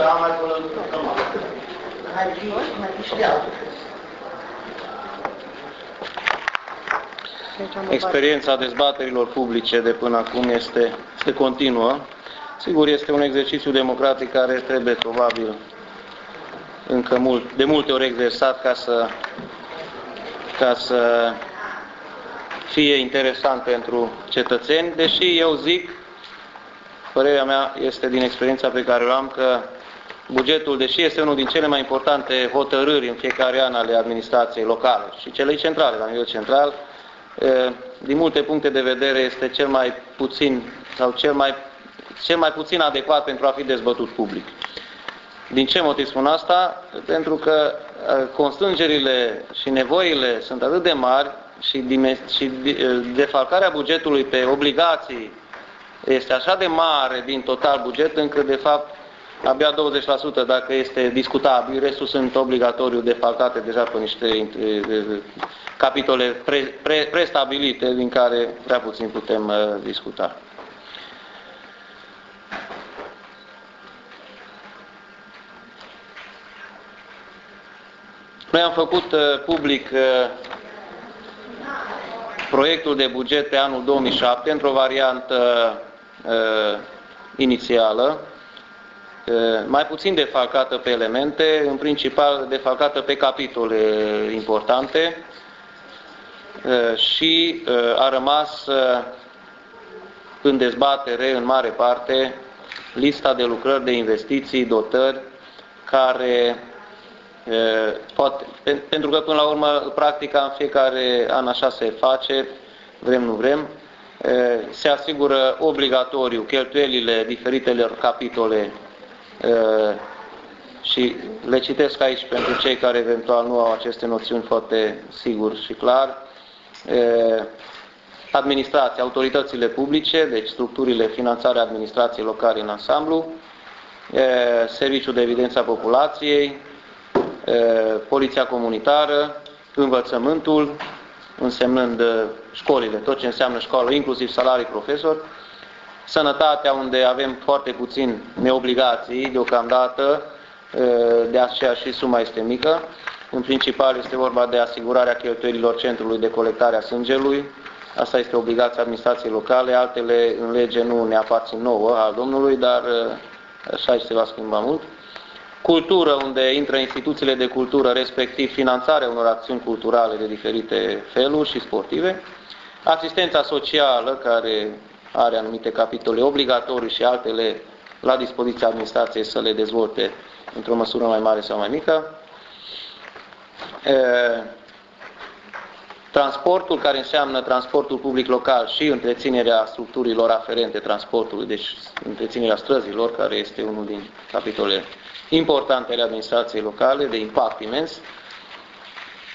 că am mai până Hai, mai fi și de Experiența dezbaterilor publice de până acum este, este continuă. Sigur, este un exercițiu democratic care trebuie probabil încă mult, de multe ori exersat ca să, ca să fie interesant pentru cetățeni, deși eu zic, părerea mea este din experiența pe care o am, că bugetul, deși este unul din cele mai importante hotărâri în fiecare an ale administrației locale și celei centrale, la nivel central, din multe puncte de vedere este cel mai puțin sau cel mai, cel mai puțin adecvat pentru a fi dezbătut public. Din ce motiv spun asta? Pentru că constrângerile și nevoile sunt atât de mari și, și defalcarea bugetului pe obligații este așa de mare din total buget încât de fapt abia 20% dacă este discutabil, restul sunt obligatoriu defalcate deja pe niște capitole pre, pre, prestabilite din care prea puțin putem uh, discuta. Noi am făcut uh, public uh, proiectul de buget pe anul 2007 într-o variantă uh, inițială, uh, mai puțin defalcată pe elemente, în principal defalcată pe capitole importante. Uh, și uh, a rămas uh, în dezbatere, în mare parte, lista de lucrări de investiții, dotări, care poate, pentru că până la urmă practica în fiecare an așa se face, vrem nu vrem, se asigură obligatoriu cheltuielile diferitelor capitole și le citesc aici pentru cei care eventual nu au aceste noțiuni foarte sigur și clar. Administrația, autoritățile publice, deci structurile, finanțarea administrației locale în ansamblu, serviciul de evidență a populației, poliția comunitară, învățământul, însemnând școlile, tot ce înseamnă școală, inclusiv salarii profesori, sănătatea, unde avem foarte puțin neobligații deocamdată, de aceea și suma este mică. În principal este vorba de asigurarea cheltuielilor centrului de colectare a sângelui, asta este obligația administrației locale, altele în lege nu ne aparțin nouă al Domnului, dar așa se va schimba mult. Cultură, unde intră instituțiile de cultură, respectiv finanțarea unor acțiuni culturale de diferite feluri și sportive, asistența socială, care are anumite capitole obligatorii și altele la dispoziția administrației să le dezvolte într-o măsură mai mare sau mai mică, transportul, care înseamnă transportul public local și întreținerea structurilor aferente transportului, deci întreținerea străzilor, care este unul din capitolele importante ale administrației locale, de impact imens.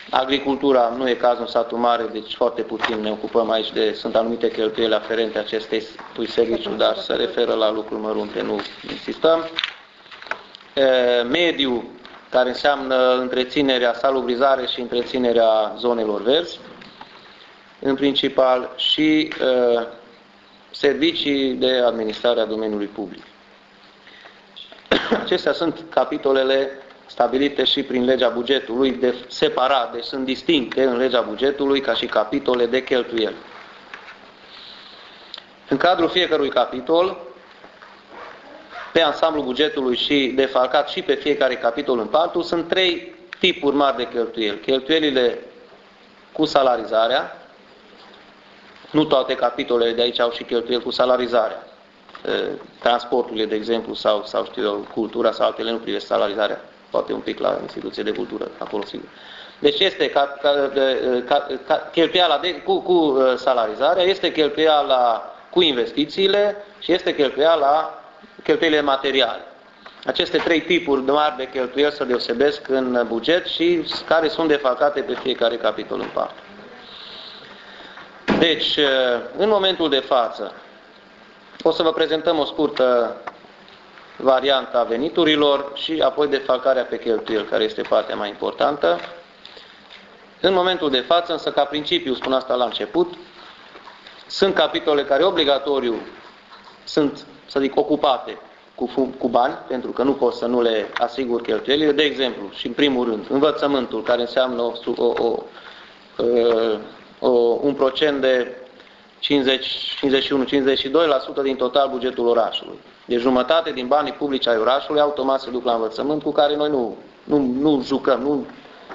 Agricultura nu e cazul în satul mare, deci foarte puțin ne ocupăm aici de, sunt anumite cheltuieli aferente acestei serviciu, dar se referă la lucruri mărunte, nu insistăm. Mediu, care înseamnă întreținerea, salubrizare și întreținerea zonelor verzi, în principal, și servicii de administrare a domeniului public. Acestea sunt capitolele stabilite și prin legea bugetului, de, separat, deci sunt distincte în legea bugetului ca și capitole de cheltuieli. În cadrul fiecărui capitol, pe ansamblu bugetului și defalcat și pe fiecare capitol în partul, sunt trei tipuri mari de cheltuieli. Cheltuielile cu salarizarea, nu toate capitolele de aici au și cheltuieli cu salarizarea transporturile, de exemplu, sau, sau știu eu, cultura sau altele nu privesc salarizarea, poate un pic la instituție de cultură, acolo sigur. Deci este ca, ca, ca, ca, cheltuiala de, cu, cu salarizarea, este cheltuiala cu investițiile și este cheltuiala cheltuielile materiale. Aceste trei tipuri mari de cheltuieli se deosebesc în buget și care sunt defalcate pe fiecare capitol în parte. Deci, în momentul de față, o să vă prezentăm o scurtă variantă a veniturilor și apoi defalcarea pe cheltuieli, care este partea mai importantă. În momentul de față, însă ca principiu, spun asta la început, sunt capitole care obligatoriu sunt, să zic, ocupate cu, cu bani, pentru că nu pot să nu le asigur cheltuielile. De exemplu, și în primul rând, învățământul, care înseamnă o, o, o, o, un procent de 51-52% din total bugetul orașului. Deci jumătate din banii publici ai orașului automat se duc la învățământ cu care noi nu, nu, nu jucăm, nu,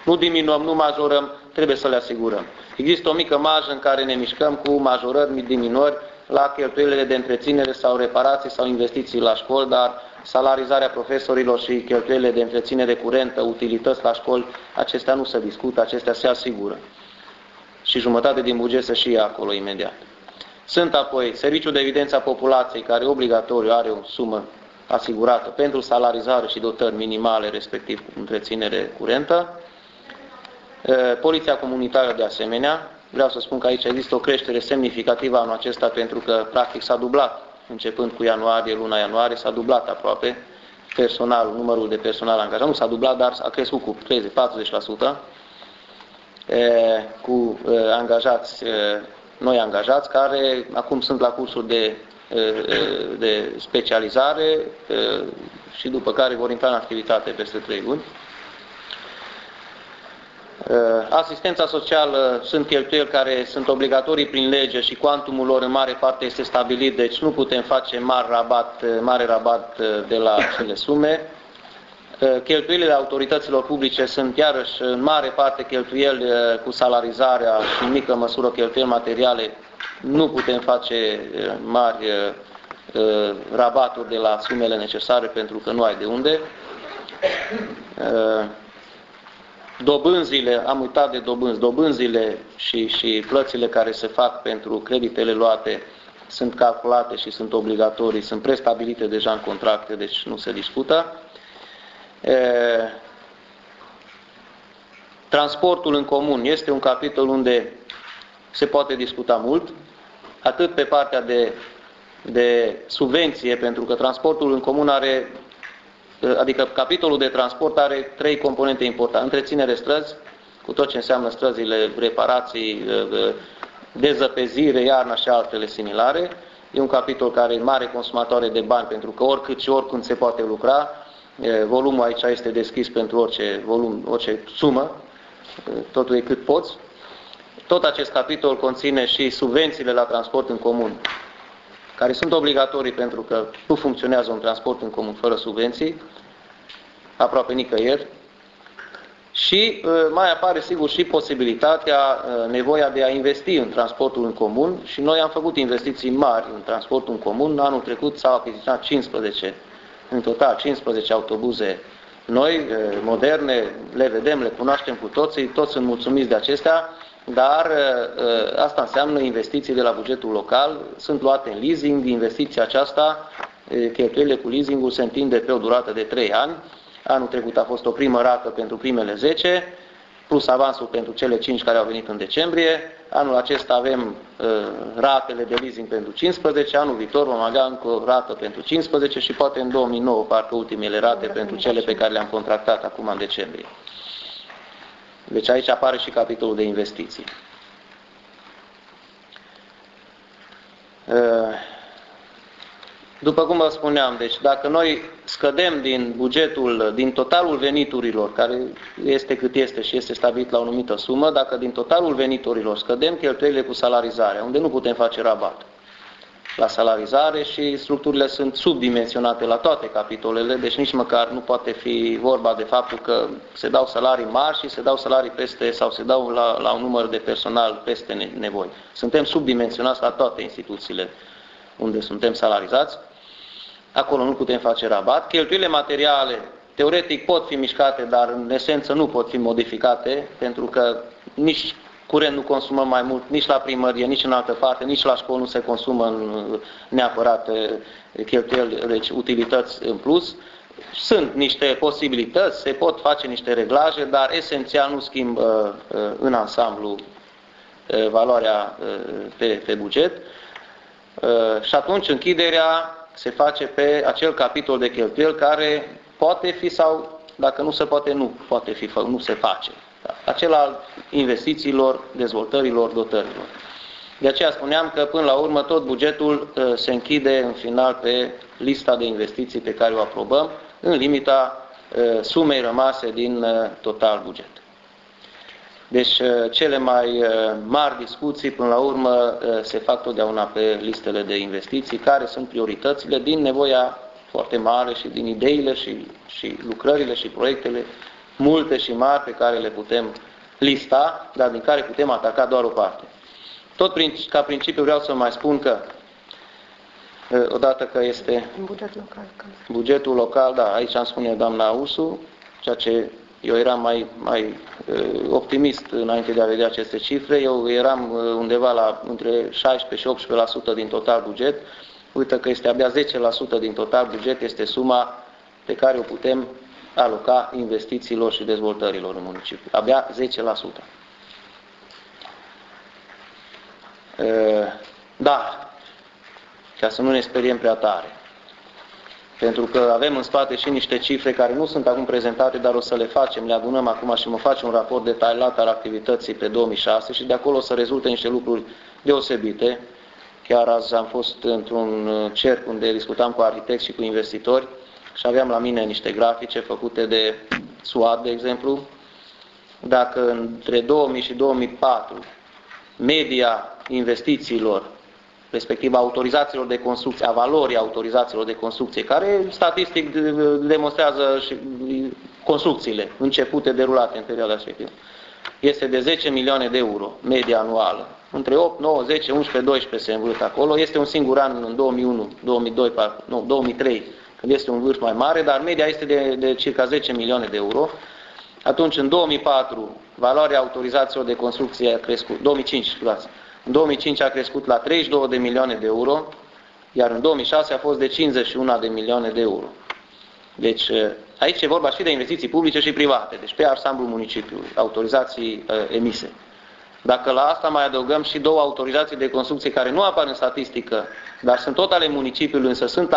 nu diminuăm, nu majorăm, trebuie să le asigurăm. Există o mică marjă în care ne mișcăm cu majorări diminuări la cheltuielile de întreținere sau reparații sau investiții la școli, dar salarizarea profesorilor și cheltuielile de întreținere curentă, utilități la școli, acestea nu se discută, acestea se asigură. Și jumătate din buget să și ia acolo imediat. Sunt apoi Serviciul de Evidență a Populației, care obligatoriu are o sumă asigurată pentru salarizare și dotări minimale, respectiv întreținere curentă. Poliția comunitară de asemenea. Vreau să spun că aici există o creștere semnificativă anul acesta pentru că practic s-a dublat, începând cu ianuarie, luna ianuarie, s-a dublat aproape personalul, numărul de personal angajat. Nu s-a dublat, dar a crescut cu 30-40% cu angajați noi angajați care acum sunt la cursuri de, de specializare și după care vor intra în activitate peste trei luni. Asistența socială sunt cheltuieli care sunt obligatorii prin lege și cuantumul lor în mare parte este stabilit, deci nu putem face mare rabat, mare rabat de la acele sume. Cheltuielile autorităților publice sunt iarăși în mare parte cheltuieli cu salarizarea și în mică măsură cheltuieli materiale. Nu putem face mari rabaturi de la sumele necesare pentru că nu ai de unde. Dobânzile, am uitat de dobânzi, dobânzile și, și plățile care se fac pentru creditele luate sunt calculate și sunt obligatorii, sunt prestabilite deja în contracte, deci nu se discută. Transportul în comun este un capitol unde se poate discuta mult, atât pe partea de, de subvenție, pentru că transportul în comun are, adică capitolul de transport are trei componente importante. Întreținere străzi, cu tot ce înseamnă străzile, reparații, dezăpezire, iarna și altele similare. E un capitol care e mare consumatoare de bani, pentru că oricât și oricând se poate lucra, volumul aici este deschis pentru orice volum, orice sumă, totul e cât poți. Tot acest capitol conține și subvențiile la transport în comun, care sunt obligatorii pentru că nu funcționează un transport în comun fără subvenții, aproape nicăieri. Și mai apare sigur și posibilitatea, nevoia de a investi în transportul în comun și noi am făcut investiții mari în transportul în comun. Anul trecut s-au achiziționat 15 în total 15 autobuze noi, moderne, le vedem, le cunoaștem cu toții, toți sunt mulțumiți de acestea, dar asta înseamnă investiții de la bugetul local, sunt luate în leasing, investiția aceasta, cheltuielile cu leasingul se întinde pe o durată de 3 ani, anul trecut a fost o primă rată pentru primele 10, plus avansul pentru cele 5 care au venit în decembrie. Anul acesta avem uh, ratele de leasing pentru 15, anul viitor vom avea încă o rată pentru 15 și poate în 2009 parcă ultimele rate pentru cele pe care le-am contractat acum în decembrie. Deci aici apare și capitolul de investiții. Uh, după cum vă spuneam, deci dacă noi scădem din bugetul, din totalul veniturilor, care este cât este și este stabilit la o numită sumă, dacă din totalul veniturilor scădem cheltuielile cu salarizarea, unde nu putem face rabat la salarizare și structurile sunt subdimensionate la toate capitolele, deci nici măcar nu poate fi vorba de faptul că se dau salarii mari și se dau salarii peste sau se dau la, la un număr de personal peste nevoi. Suntem subdimensionați la toate instituțiile unde suntem salarizați acolo nu putem face rabat. Cheltuielile materiale, teoretic, pot fi mișcate, dar în esență nu pot fi modificate, pentru că nici curent nu consumăm mai mult, nici la primărie, nici în altă parte, nici la școală nu se consumă în, neapărat cheltuieli, deci utilități în plus. Sunt niște posibilități, se pot face niște reglaje, dar esențial nu schimbă în ansamblu valoarea pe, pe buget. Și atunci închiderea se face pe acel capitol de cheltuieli care poate fi sau, dacă nu se poate, nu poate fi, nu se face. Da. Acela al investițiilor, dezvoltărilor, dotărilor. De aceea spuneam că până la urmă tot bugetul uh, se închide în final pe lista de investiții pe care o aprobăm în limita uh, sumei rămase din uh, total buget. Deci cele mai mari discuții până la urmă se fac totdeauna pe listele de investiții, care sunt prioritățile din nevoia foarte mare și din ideile și, și lucrările și proiectele multe și mari pe care le putem lista, dar din care putem ataca doar o parte. Tot prin, ca principiu vreau să mai spun că odată că este buget local, bugetul local, da, aici am spune doamna Usu, ceea ce eu eram mai, mai optimist înainte de a vedea aceste cifre, eu eram undeva la între 16 și 18% din total buget, uită că este abia 10% din total buget, este suma pe care o putem aloca investițiilor și dezvoltărilor în municipiu. Abia 10%. Da, ca să nu ne speriem prea tare. Pentru că avem în spate și niște cifre care nu sunt acum prezentate, dar o să le facem, le adunăm acum și mă face un raport detaliat al activității pe 2006 și de acolo o să rezulte niște lucruri deosebite. Chiar azi am fost într-un cerc unde discutam cu arhitecți și cu investitori și aveam la mine niște grafice făcute de SUAD, de exemplu. Dacă între 2000 și 2004 media investițiilor, respectiv autorizațiilor de construcție, a valorii autorizațiilor de construcție, care statistic demonstrează și construcțiile începute, derulate în perioada respectivă. Este de 10 milioane de euro, media anuală. Între 8, 9, 10, 11, 12 se învârt acolo. Este un singur an în 2001, 2002, nu, 2003, când este un vârf mai mare, dar media este de, de circa 10 milioane de euro. Atunci, în 2004, valoarea autorizațiilor de construcție a crescut, 2005, scuzați, în 2005 a crescut la 32 de milioane de euro, iar în 2006 a fost de 51 de milioane de euro. Deci eh, aici e vorba și de investiții publice și private, deci pe arsamblul municipiului, autorizații uh, emise. Dacă la asta mai adăugăm și două autorizații de construcție care nu apar în statistică, dar sunt tot ale municipiului, însă sunt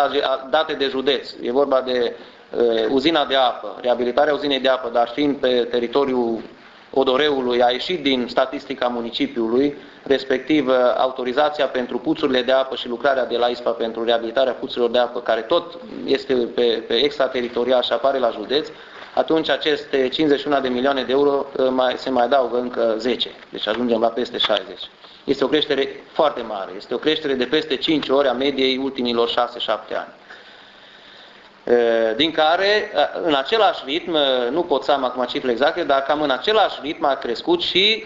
date de județ, e vorba de uh, uzina de apă, reabilitarea uzinei de apă, dar fiind pe teritoriul Odoreului a ieșit din statistica municipiului, respectiv uh, autorizația pentru puțurile de apă și lucrarea de la ISPA pentru reabilitarea puțurilor de apă, care tot este pe, pe extrateritorial și apare la județ, atunci aceste 51 de milioane de euro uh, mai, se mai adaugă încă 10, deci ajungem la peste 60. Este o creștere foarte mare, este o creștere de peste 5 ori a mediei ultimilor 6-7 ani din care în același ritm, nu pot să am acum cifre exacte, dar cam în același ritm a crescut și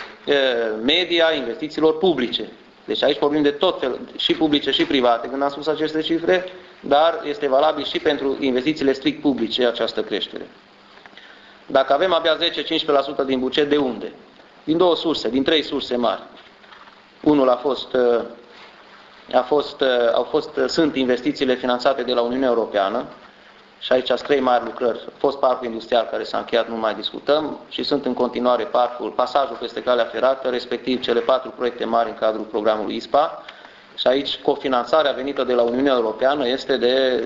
media investițiilor publice. Deci aici vorbim de tot fel, și publice și private, când am spus aceste cifre, dar este valabil și pentru investițiile strict publice această creștere. Dacă avem abia 10-15% din buget, de unde? Din două surse, din trei surse mari. Unul a fost, a fost, au fost, sunt investițiile finanțate de la Uniunea Europeană, și aici sunt trei mari lucrări. A fost parcul industrial care s-a încheiat, nu mai discutăm, și sunt în continuare parcul, pasajul peste calea ferată, respectiv cele patru proiecte mari în cadrul programului ISPA. Și aici cofinanțarea venită de la Uniunea Europeană este de,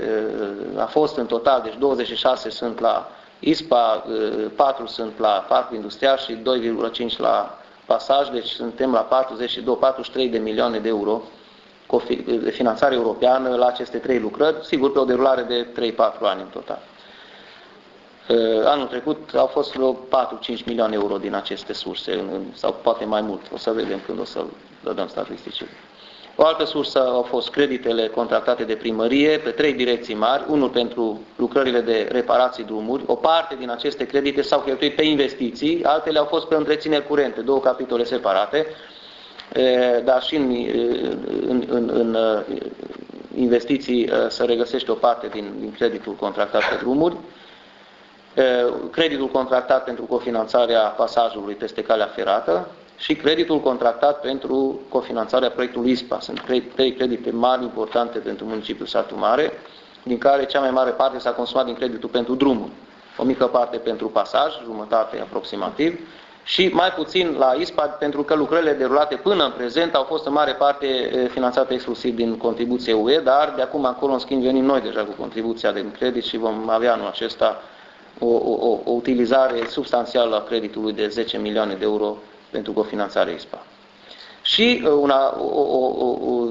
a fost în total, deci 26 sunt la ISPA, 4 sunt la parcul industrial și 2,5 la pasaj, deci suntem la 42, 43 de milioane de euro de finanțare europeană la aceste trei lucrări, sigur pe o derulare de 3-4 ani în total. Anul trecut au fost vreo 4-5 milioane euro din aceste surse, sau poate mai mult, o să vedem când o să dăm statisticile. O altă sursă au fost creditele contractate de primărie pe trei direcții mari, unul pentru lucrările de reparații drumuri, o parte din aceste credite s-au cheltuit pe investiții, altele au fost pe întrețineri curente, două capitole separate, dar și în, în, în, în investiții să regăsește o parte din, din creditul contractat pe drumuri, creditul contractat pentru cofinanțarea pasajului peste calea ferată și creditul contractat pentru cofinanțarea proiectului ISPA. Sunt trei credite mari importante pentru municipiul Satu Mare, din care cea mai mare parte s-a consumat din creditul pentru drumuri. O mică parte pentru pasaj, jumătate aproximativ, și mai puțin la ISPA, pentru că lucrările derulate până în prezent au fost în mare parte finanțate exclusiv din contribuție UE, dar de acum încolo, în schimb, venim noi deja cu contribuția de credit și vom avea anul acesta o, o, o utilizare substanțială a creditului de 10 milioane de euro pentru cofinanțare ISPA. Și una, o, o, o,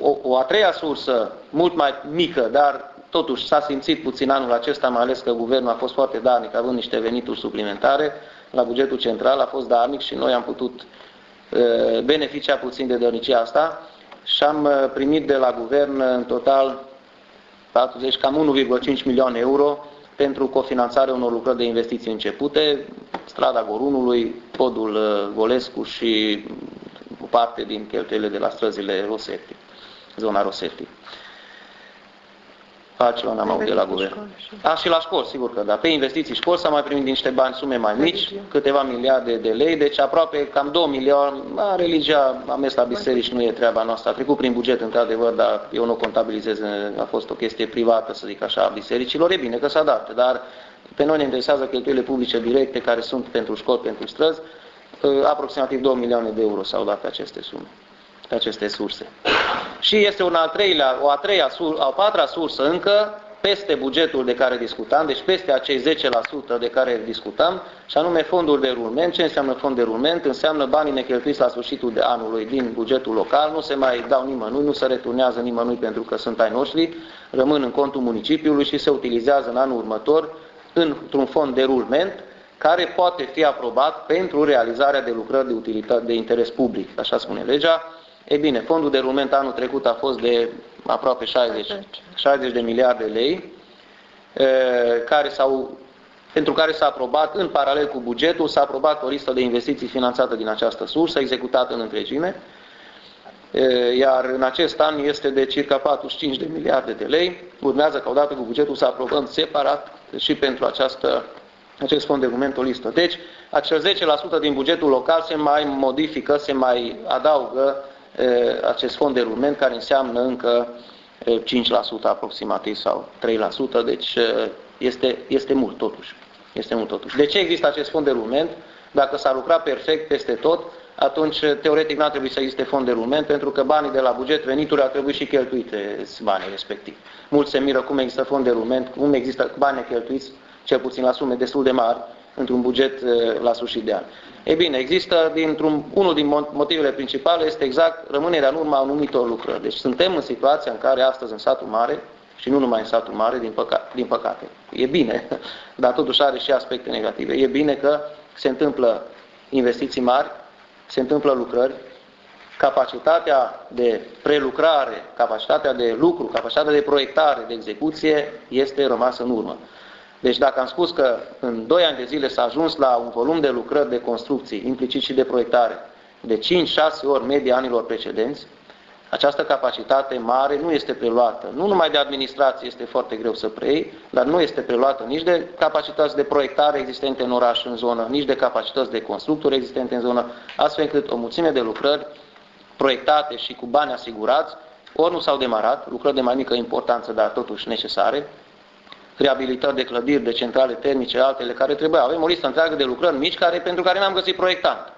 o, o a treia sursă, mult mai mică, dar totuși s-a simțit puțin anul acesta, mai ales că guvernul a fost foarte darnic, având niște venituri suplimentare la bugetul central, a fost darnic și noi am putut beneficia puțin de dărnicia asta și am primit de la guvern în total 40, cam 1,5 milioane euro pentru cofinanțarea unor lucrări de investiții începute, strada Gorunului, podul Golescu și o parte din cheltuielile de la străzile Rosetti, zona Rosetti altceva n-am auzit de la guvern. A, și la școli, sigur că da. Pe investiții școli s-a mai primit niște bani, sume mai mici, câteva miliarde de lei, deci aproape cam 2 milioane. A, religia a mers la biserici, nu e treaba noastră. A trecut prin buget, într-adevăr, dar eu nu contabilizez, a fost o chestie privată, să zic așa, a bisericilor. E bine că s-a dat, dar pe noi ne interesează cheltuielile publice directe care sunt pentru școli, pentru străzi. Aproximativ 2 milioane de euro s-au dat pe aceste sume pe aceste surse. Și este un al treilea, o a treia, a patra sursă încă, peste bugetul de care discutam, deci peste acei 10% de care discutam, și anume fondul de rulment. Ce înseamnă fond de rulment? Înseamnă banii necheltuiți la sfârșitul de anului din bugetul local, nu se mai dau nimănui, nu se returnează nimănui pentru că sunt ai noștri, rămân în contul municipiului și se utilizează în anul următor într-un fond de rulment care poate fi aprobat pentru realizarea de lucrări de utilitate de interes public, așa spune legea, E bine, fondul de rulment anul trecut a fost de aproape 60, 60 de miliarde de lei, care s-au, pentru care s-a aprobat, în paralel cu bugetul, s-a aprobat o listă de investiții finanțată din această sursă, executată în întregime, iar în acest an este de circa 45 de miliarde de lei. Urmează ca odată cu bugetul să aprobăm separat și pentru această, acest fond de rulment o listă. Deci, acel 10% din bugetul local se mai modifică, se mai adaugă acest fond de rulment care înseamnă încă 5% aproximativ sau 3%, deci este, este mult totuși. Este mult totuși. De ce există acest fond de rulment? Dacă s-ar lucra perfect peste tot, atunci teoretic n-ar trebui să existe fond de rulment, pentru că banii de la buget, venituri, ar trebui și cheltuite banii respectiv. Mulți se miră cum există fond de rulment, cum există bani cheltuiți, cel puțin la sume destul de mari, într-un buget la sfârșit de an. E bine, există dintr-un, unul din motivele principale este exact rămânerea în urma anumitor lucrări. Deci suntem în situația în care astăzi în satul mare, și nu numai în satul mare, din, păca, din păcate, e bine, dar totuși are și aspecte negative. E bine că se întâmplă investiții mari, se întâmplă lucrări, capacitatea de prelucrare, capacitatea de lucru, capacitatea de proiectare, de execuție este rămasă în urmă. Deci dacă am spus că în 2 ani de zile s-a ajuns la un volum de lucrări de construcții, implicit și de proiectare, de 5-6 ori media anilor precedenți, această capacitate mare nu este preluată. Nu numai de administrație este foarte greu să preiei, dar nu este preluată nici de capacități de proiectare existente în oraș, în zonă, nici de capacități de constructori existente în zonă, astfel încât o mulțime de lucrări proiectate și cu bani asigurați, ori nu s-au demarat, lucrări de mai mică importanță, dar totuși necesare, reabilitări de clădiri, de centrale termice, altele care trebuiau. Avem o listă întreagă de lucrări mici care, pentru care n-am găsit proiectant.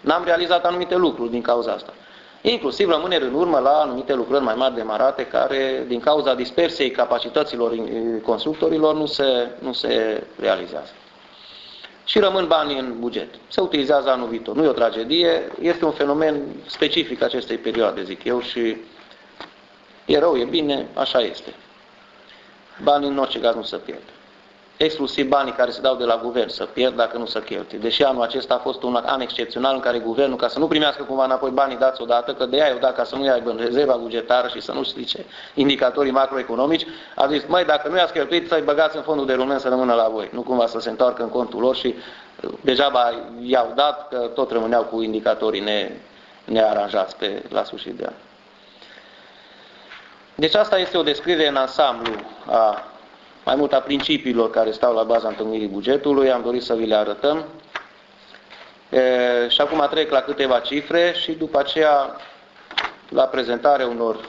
N-am realizat anumite lucruri din cauza asta. Inclusiv rămâneri în urmă la anumite lucrări mai mari demarate care, din cauza dispersiei capacităților constructorilor, nu se, nu se realizează. Și rămân bani în buget. Se utilizează anul viitor. Nu e o tragedie, este un fenomen specific acestei perioade, zic eu, și e rău, e bine, așa este banii în orice caz nu se pierd. Exclusiv banii care se dau de la guvern să pierd dacă nu se cheltuie. Deși anul acesta a fost un an excepțional în care guvernul, ca să nu primească cumva înapoi banii dați odată, că de aia eu ca să nu aibă în rezerva bugetară și să nu strice indicatorii macroeconomici, a zis, mai dacă nu i-ați cheltuit, să-i băgați în fondul de rumen să rămână la voi. Nu cumva să se întoarcă în contul lor și uh, degeaba i-au dat, că tot rămâneau cu indicatorii ne, nearanjați pe, la sfârșit de an. Deci asta este o descriere în ansamblu a mai mult a principiilor care stau la baza întâlnirii bugetului. Am dorit să vi le arătăm. E, și acum trec la câteva cifre și după aceea la prezentarea unor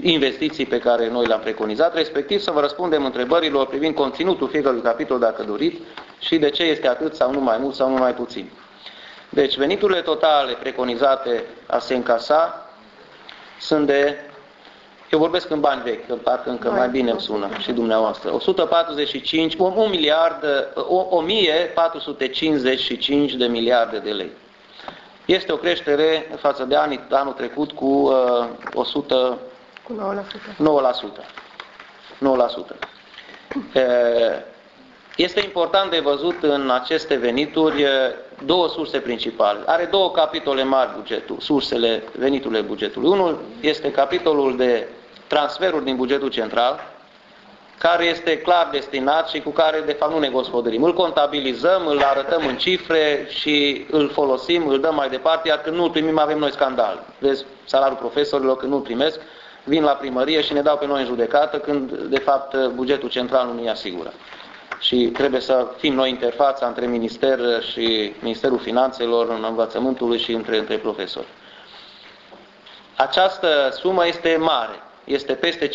investiții pe care noi le-am preconizat, respectiv să vă răspundem întrebărilor privind conținutul fiecărui capitol, dacă doriți, și de ce este atât sau nu mai mult sau nu mai puțin. Deci veniturile totale preconizate a se încasa sunt de eu vorbesc în bani vechi, că parcă încă mai bine îmi sună și dumneavoastră. 145, 1 miliard, 1455 de miliarde de lei. Este o creștere față de anii, anul trecut cu uh, 100, Cu 9%. 9%. E, Este important de văzut în aceste venituri e, două surse principale. Are două capitole mari bugetul, sursele, veniturile bugetului. Unul este capitolul de transferuri din bugetul central, care este clar destinat și cu care de fapt nu ne gospodărim. Îl contabilizăm, îl arătăm în cifre și îl folosim, îl dăm mai departe, iar când nu îl primim avem noi scandal. Vezi, salariul profesorilor când nu îl primesc, vin la primărie și ne dau pe noi în judecată când de fapt bugetul central nu ne asigură. Și trebuie să fim noi interfața între minister și Ministerul Finanțelor, în învățământului și între, între profesori. Această sumă este mare, este peste 50%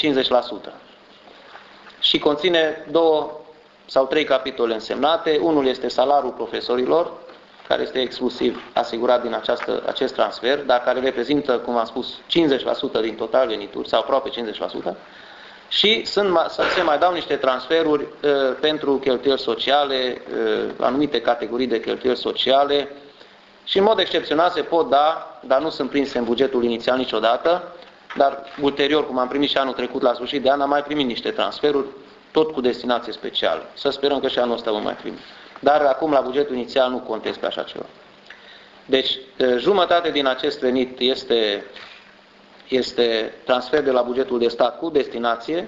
și conține două sau trei capitole însemnate. Unul este salariul profesorilor, care este exclusiv asigurat din această, acest transfer, dar care reprezintă, cum am spus, 50% din total venituri, sau aproape 50%, și sunt, se mai dau niște transferuri uh, pentru cheltuieli sociale, uh, anumite categorii de cheltuieli sociale, și în mod excepțional se pot da, dar nu sunt prinse în bugetul inițial niciodată, dar ulterior, cum am primit și anul trecut la sfârșit de an, am mai primit niște transferuri, tot cu destinație specială. Să sperăm că și anul ăsta vom mai primi. Dar acum la bugetul inițial nu contez pe așa ceva. Deci, jumătate din acest venit este, este transfer de la bugetul de stat cu destinație,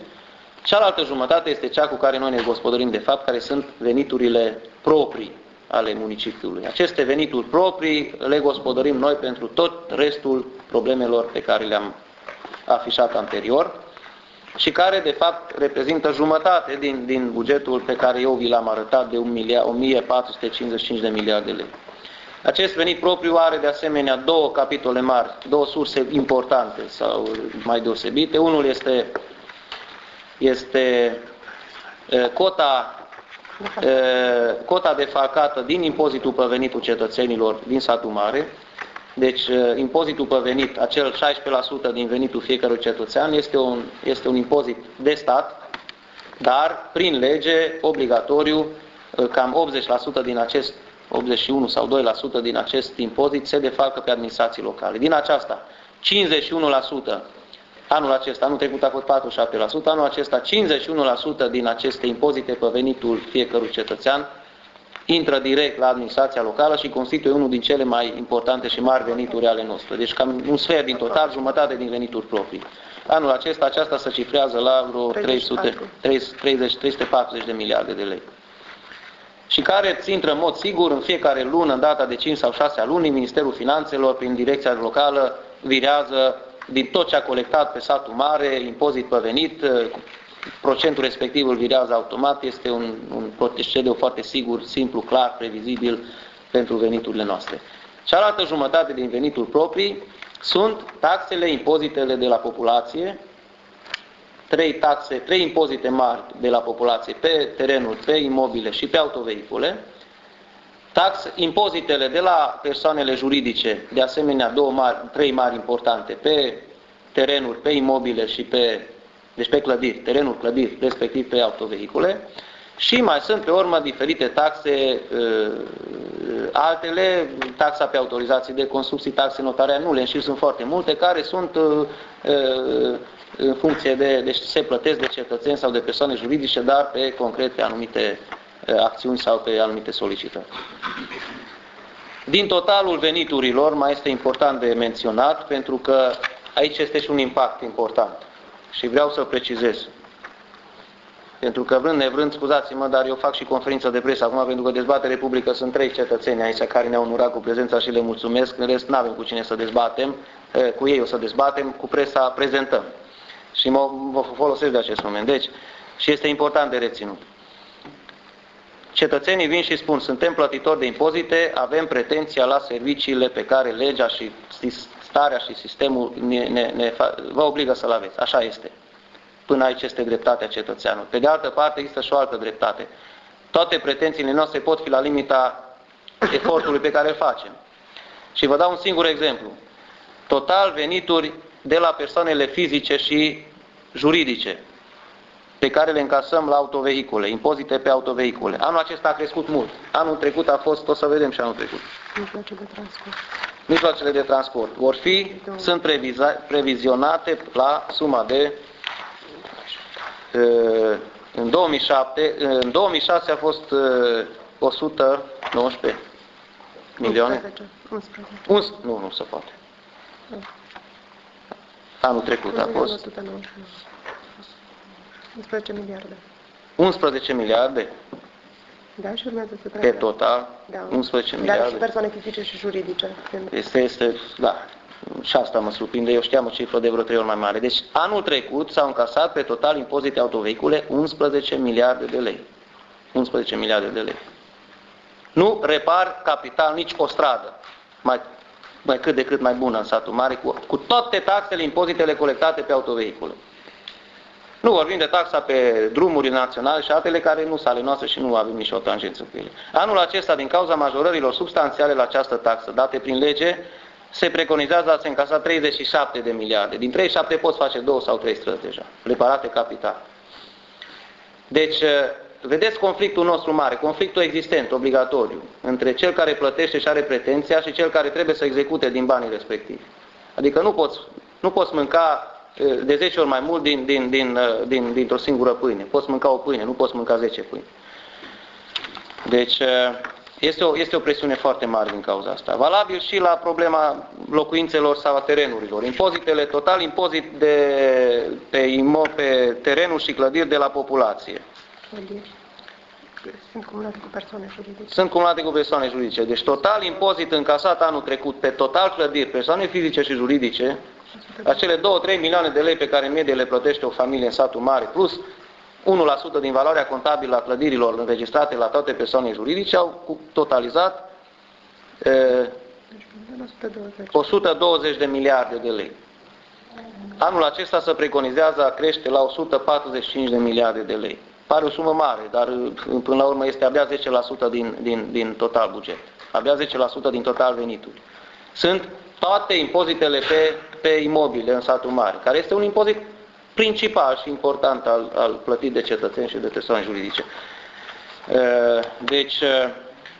cealaltă jumătate este cea cu care noi ne gospodărim de fapt, care sunt veniturile proprii ale municipiului. Aceste venituri proprii le gospodărim noi pentru tot restul problemelor pe care le-am afișat anterior și care de fapt reprezintă jumătate din, din bugetul pe care eu vi l-am arătat de 1455 de miliarde de lei. Acest venit propriu are de asemenea două capitole mari, două surse importante sau mai deosebite. Unul este, este cota, cota defalcată din impozitul pe venitul cetățenilor din satul mare, deci uh, impozitul pe venit, acel 16% din venitul fiecărui cetățean, este un, este un impozit de stat, dar prin lege obligatoriu uh, cam 80% din acest 81 sau 2% din acest impozit se defalcă pe administrații locale. Din aceasta, 51% anul acesta, anul trecut a fost 47%, anul acesta 51% din aceste impozite pe venitul fiecărui cetățean intră direct la administrația locală și constituie unul din cele mai importante și mari venituri ale noastre. Deci cam un sfert din total, jumătate din venituri proprii. Anul acesta, aceasta se cifrează la vreo 300, 30, 340 de miliarde de lei. Și care intră în mod sigur în fiecare lună, în data de 5 sau 6 a lunii, Ministerul Finanțelor, prin direcția locală, virează din tot ce a colectat pe satul mare, impozit pe venit, procentul respectiv îl virează automat, este un, un procedeu foarte sigur, simplu, clar, previzibil pentru veniturile noastre. Cealaltă jumătate din venituri proprii sunt taxele, impozitele de la populație, trei taxe, trei impozite mari de la populație pe terenuri, pe imobile și pe autovehicule, tax, impozitele de la persoanele juridice, de asemenea două mari, trei mari importante, pe terenuri, pe imobile și pe deci pe clădiri, terenul clădiri, respectiv pe autovehicule, și mai sunt pe urmă diferite taxe, uh, altele, taxa pe autorizații de construcții, taxe notare anule și sunt foarte multe, care sunt uh, uh, în funcție de, deci se plătesc de cetățeni sau de persoane juridice, dar pe concrete anumite acțiuni sau pe anumite solicitări. Din totalul veniturilor, mai este important de menționat, pentru că aici este și un impact important și vreau să precizez. Pentru că vrând nevrând, scuzați-mă, dar eu fac și conferință de presă acum, pentru că dezbatere publică sunt trei cetățeni aici care ne-au onorat cu prezența și le mulțumesc. În rest, nu avem cu cine să dezbatem, cu ei o să dezbatem, cu presa prezentăm. Și mă, mă folosesc de acest moment. Deci, și este important de reținut. Cetățenii vin și spun, suntem plătitori de impozite, avem pretenția la serviciile pe care legea și starea și sistemul ne, ne, ne, vă obligă să-l aveți. Așa este. Până aici este dreptatea cetățeanului. Pe de altă parte, există și o altă dreptate. Toate pretențiile noastre pot fi la limita efortului pe care îl facem. Și vă dau un singur exemplu. Total venituri de la persoanele fizice și juridice pe care le încasăm la autovehicule, impozite pe autovehicule. Anul acesta a crescut mult. Anul trecut a fost, o să vedem și anul trecut. de transport. mijloacele de transport vor fi, sunt previza- previzionate la suma de uh, în 2007, în 2006 a fost uh, 119 milioane. 11. 11. Uns, nu, nu se poate. Anul trecut a fost 199. 11 miliarde. 11 miliarde Da, și urmează să pe treacă. total, Da. 11 Dar și miliarde. persoane fizice și juridice. Când- Este, este, da, și asta mă surprinde, eu știam o cifră de vreo trei ori mai mare. Deci anul trecut s-au încasat pe total impozite autovehicule 11 miliarde de lei. 11 miliarde de lei. Nu repar capital nici o stradă, mai, mai cât de cât mai bună în satul mare, cu, cu toate taxele, impozitele colectate pe autovehicule. Nu vorbim de taxa pe drumuri naționale și altele care nu sunt ale noastre și nu avem nici o tangență cu ele. Anul acesta, din cauza majorărilor substanțiale la această taxă date prin lege, se preconizează a se încasa 37 de miliarde. Din 37 poți face două sau trei străzi deja, reparate capital. Deci, vedeți conflictul nostru mare, conflictul existent, obligatoriu, între cel care plătește și are pretenția și cel care trebuie să execute din banii respectivi. Adică nu poți, nu poți mânca eh, de 10 ori mai mult din, din, din, eh, din, dintr-o singură pâine. Poți mânca o pâine, nu poți mânca 10 pâini. Deci, eh, este o, este o presiune foarte mare din cauza asta. Valabil și la problema locuințelor sau a terenurilor. Impozitele total, impozit de, pe, imo, pe terenuri și clădiri de la populație. Clădiri. Sunt cumulate cu persoane juridice. Sunt cumulate cu persoane juridice. Deci total impozit încasat anul trecut pe total clădiri, persoane fizice și juridice, acele 2-3 milioane de lei pe care în medie le plătește o familie în satul mare, plus 1% din valoarea contabilă a clădirilor înregistrate la toate persoane juridice, au cu- totalizat e, Deci, la 120. 120 de miliarde de lei. Anul acesta se preconizează a crește la 145 de miliarde de lei. Pare o sumă mare, dar până la urmă este abia 10% din, din, din total buget. Abia 10% din total venituri. Sunt toate impozitele pe, pe imobile în satul mare, care este un impozit principal și important al, al plătit de cetățeni și de persoane juridice. Uh, Deci, uh,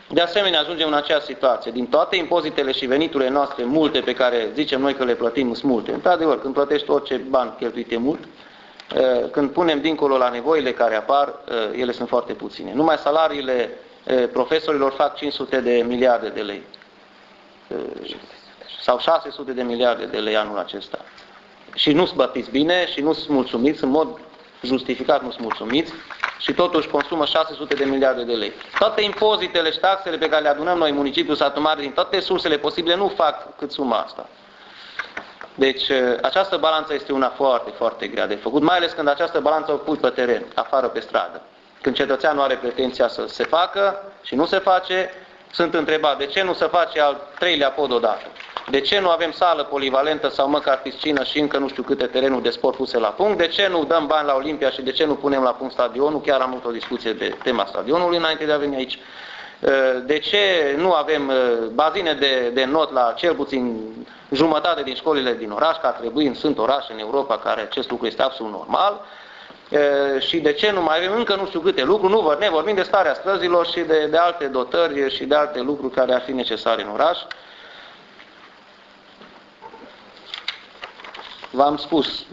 de asemenea, ajungem în aceeași situație. Din toate impozitele și veniturile noastre, multe pe care zicem noi că le plătim, sunt multe. Într-adevăr, când plătești orice bani cheltuit e mult, uh, când punem dincolo la nevoile care apar, uh, ele sunt foarte puține. Numai salariile uh, profesorilor fac 500 de miliarde de lei. Uh, Sau 600 de miliarde de lei anul acesta. Și nu-ți bătiți bine și nu-ți mulțumiți, în mod justificat nu-ți mulțumiți și totuși consumă 600 de miliarde de lei. Toate impozitele și taxele pe care le adunăm noi, municipiul Satu Mare, din toate sursele posibile, nu fac cât suma asta. Deci această balanță este una foarte, foarte grea de făcut, mai ales când această balanță o pui pe teren, afară pe stradă. Când cetățeanul are pretenția să se facă și nu se face, sunt întrebat de ce nu se face al treilea pod odată. De ce nu avem sală polivalentă sau măcar piscină și încă nu știu câte terenuri de sport puse la punct? De ce nu dăm bani la Olimpia și de ce nu punem la punct stadionul? Chiar am avut o discuție pe tema stadionului înainte de a veni aici. De ce nu avem bazine de, de not la cel puțin jumătate din școlile din oraș, că ar trebui, sunt orașe în Europa care acest lucru este absolut normal? și de ce nu mai avem încă nu știu câte lucruri, nu ne vorbim de starea străzilor și de, de alte dotări și de alte lucruri care ar fi necesare în oraș. V-am spus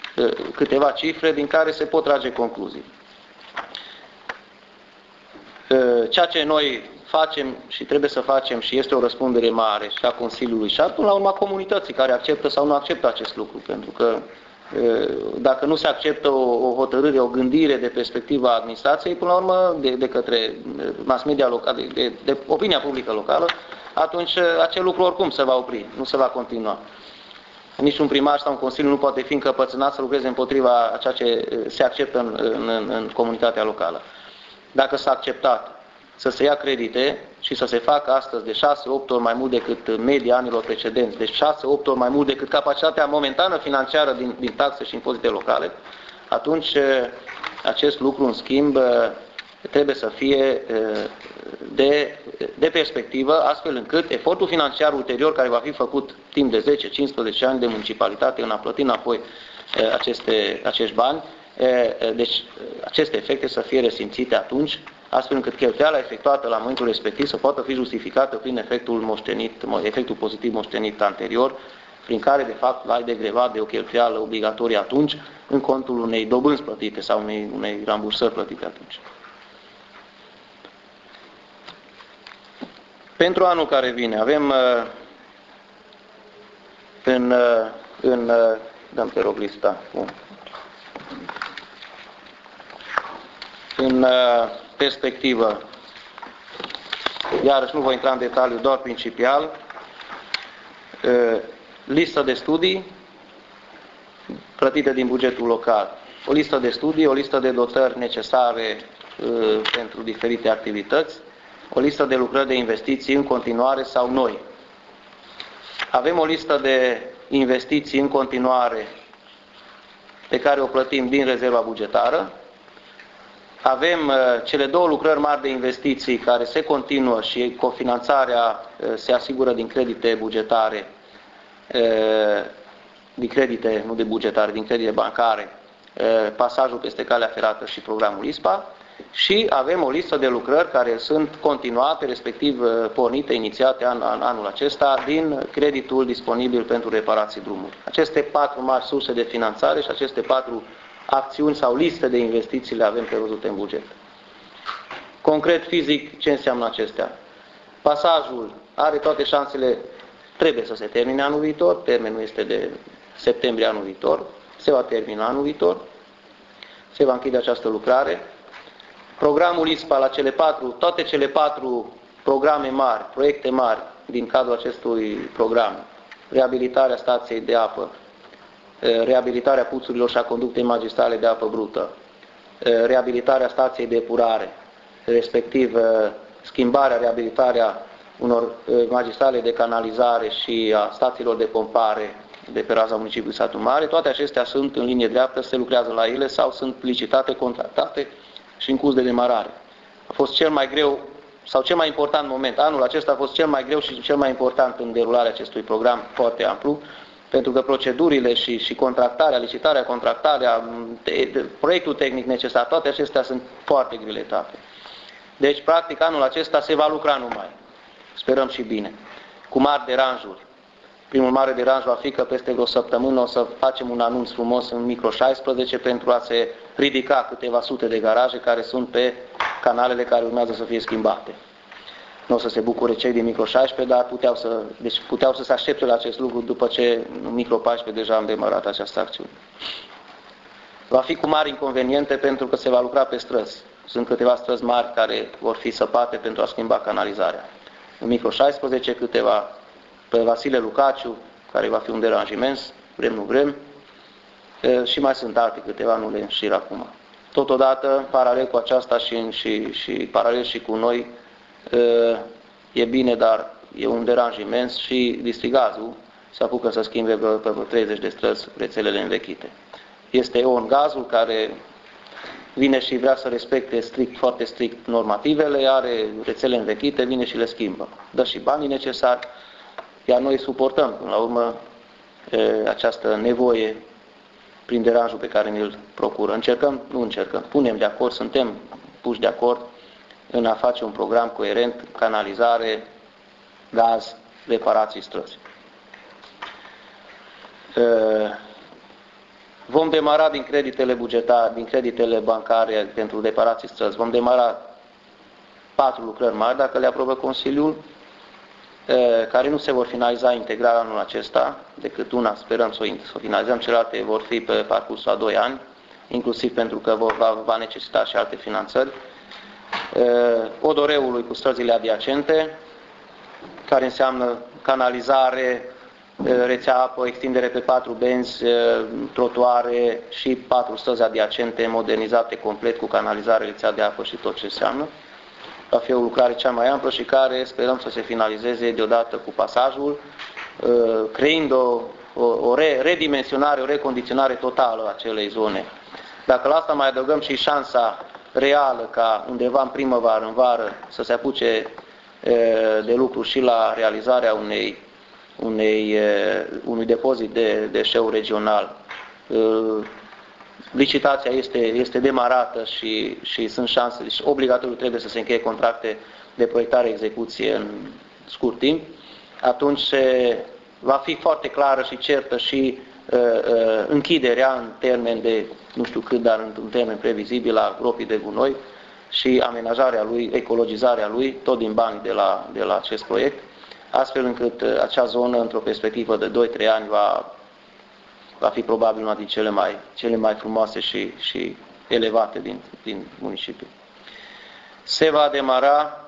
câteva cifre din care se pot trage concluzii. Ceea ce noi facem și trebuie să facem și este o răspundere mare și a Consiliului și a până la urmă comunității care acceptă sau nu acceptă acest lucru, pentru că dacă nu se acceptă o, o hotărâre, o gândire de perspectiva administrației, până la urmă, de, de către mass media locală, de, de, de opinia publică locală, atunci acel lucru oricum se va opri, nu se va continua. Niciun primar sau un consiliu nu poate fi încăpățânat să lucreze împotriva a ceea ce se acceptă în, în, în comunitatea locală. Dacă s-a acceptat să se ia credite și să se facă astăzi de 6-8 ori mai mult decât media anilor precedenți, de 6-8 ori mai mult decât capacitatea momentană financiară din, din taxe și impozite locale, atunci acest lucru, în schimb, trebuie să fie de, de perspectivă, astfel încât efortul financiar ulterior care va fi făcut timp de 10-15 ani de municipalitate în a plăti înapoi aceste, acești bani, deci aceste efecte să fie resimțite atunci astfel încât cheltuiala efectuată la momentul respectiv să poată fi justificată prin efectul, moștenit, efectul pozitiv moștenit anterior, prin care, de fapt, ai degrevat de o cheltuială obligatorie atunci, în contul unei dobânzi plătite sau unei, unei rambursări plătite atunci. Pentru anul care vine avem uh, în, uh, în uh, dăm te rog lista. În perspectivă, iarăși nu voi intra în detaliu, doar principial, listă de studii plătite din bugetul local, o listă de studii, o listă de dotări necesare pentru diferite activități, o listă de lucrări de investiții în continuare sau noi. Avem o listă de investiții în continuare pe care o plătim din rezerva bugetară. Avem uh, cele două lucrări mari de investiții care se continuă și cofinanțarea uh, se asigură din credite bugetare, uh, din credite, nu de bugetare, din credite bancare, pasajul peste calea ferată și programul ISPA și avem o listă de lucrări care sunt continuate, respectiv uh, pornite, inițiate an, an, anul acesta, din creditul disponibil pentru reparații drumuri. Aceste patru mari surse de finanțare și aceste patru acțiuni sau liste de investiții le avem prevăzute în buget. Concret, fizic, ce înseamnă acestea? Pasajul are toate șansele, trebuie să se termine anul viitor, termenul este de septembrie anul viitor, se va termina anul viitor, se va închide această lucrare, programul ISPA la cele patru, toate cele patru programe mari, proiecte mari din cadrul acestui program, reabilitarea stației de apă, reabilitarea puțurilor și a conductei magistrale de apă brută, reabilitarea stației de epurare, respectiv schimbarea, reabilitarea unor magistrale de canalizare și a stațiilor de pompare de pe raza municipiului Satu Mare, toate acestea sunt în linie dreaptă, se lucrează la ele sau sunt licitate, contractate și în curs de demarare. A fost cel mai greu sau cel mai important moment. Anul acesta a fost cel mai greu și cel mai important în derularea acestui program foarte amplu, pentru că procedurile și, și contractarea, licitarea, contractarea, de, de, proiectul tehnic necesar, toate acestea sunt foarte grele etape. Deci, practic, anul acesta se va lucra numai. Sperăm și bine. Cu mari deranjuri. Primul mare deranj va fi că peste vreo săptămână o să facem un anunț frumos în micro 16 pentru a se ridica câteva sute de garaje care sunt pe canalele care urmează să fie schimbate. Nu o să se bucure cei din micro 16, dar puteau să, deci puteau să se aștepte la acest lucru după ce în micro 14 deja am demarat această acțiune. Va fi cu mari inconveniente pentru că se va lucra pe străzi. Sunt câteva străzi mari care vor fi săpate pentru a schimba canalizarea. În micro 16 câteva pe Vasile Lucaciu, care va fi un deranj imens, vrem nu vrem, și mai sunt alte câteva, nu le înșir acum. Totodată, paralel cu aceasta și, și, și paralel și cu noi, e bine, dar e un deranj imens și distrigazul se apucă să schimbe pe, pe 30 de străzi rețelele învechite. Este on gazul care vine și vrea să respecte strict, foarte strict normativele, are rețele învechite, vine și le schimbă. Dă și banii necesari, iar noi suportăm, până la urmă, această nevoie prin deranjul pe care ne-l procură. Încercăm, nu încercăm, punem de acord, suntem puși de acord în a face un program coerent, canalizare, gaz, reparații străzi. Vom demara din creditele bugetare, din creditele bancare pentru reparații străzi, vom demara patru lucrări mari, dacă le aprobă Consiliul, care nu se vor finaliza integral anul acesta, decât una sperăm să o finalizăm, celelalte vor fi pe parcursul a doi ani, inclusiv pentru că va, va necesita și alte finanțări. Odoreului cu străzile adiacente, care înseamnă canalizare, rețea apă, extindere pe patru benzi, trotuare și patru străzi adiacente modernizate complet cu canalizare, rețea de apă și tot ce înseamnă va fi o lucrare cea mai amplă și care sperăm să se finalizeze deodată cu pasajul, uh, creând o, o, o re, redimensionare, o recondiționare totală a acelei zone. Dacă la asta mai adăugăm și șansa reală ca undeva în primăvară, în vară, să se apuce uh, de lucru și la realizarea unei, unei, uh, unui depozit de deșeu regional. Licitația este, este demarată și, și sunt șanse, deci obligatoriu trebuie să se încheie contracte de proiectare execuție în scurt timp, atunci se, va fi foarte clară și certă și uh, uh, închiderea în termen de, nu știu cât, dar în termen previzibil a gropii de gunoi și amenajarea lui, ecologizarea lui, tot din bani de la, de la acest proiect, astfel încât uh, acea zonă, într-o perspectivă de 2-3 ani, va, va fi probabil una din cele mai, cele mai frumoase și, și elevate din, din municipiu. Se va demara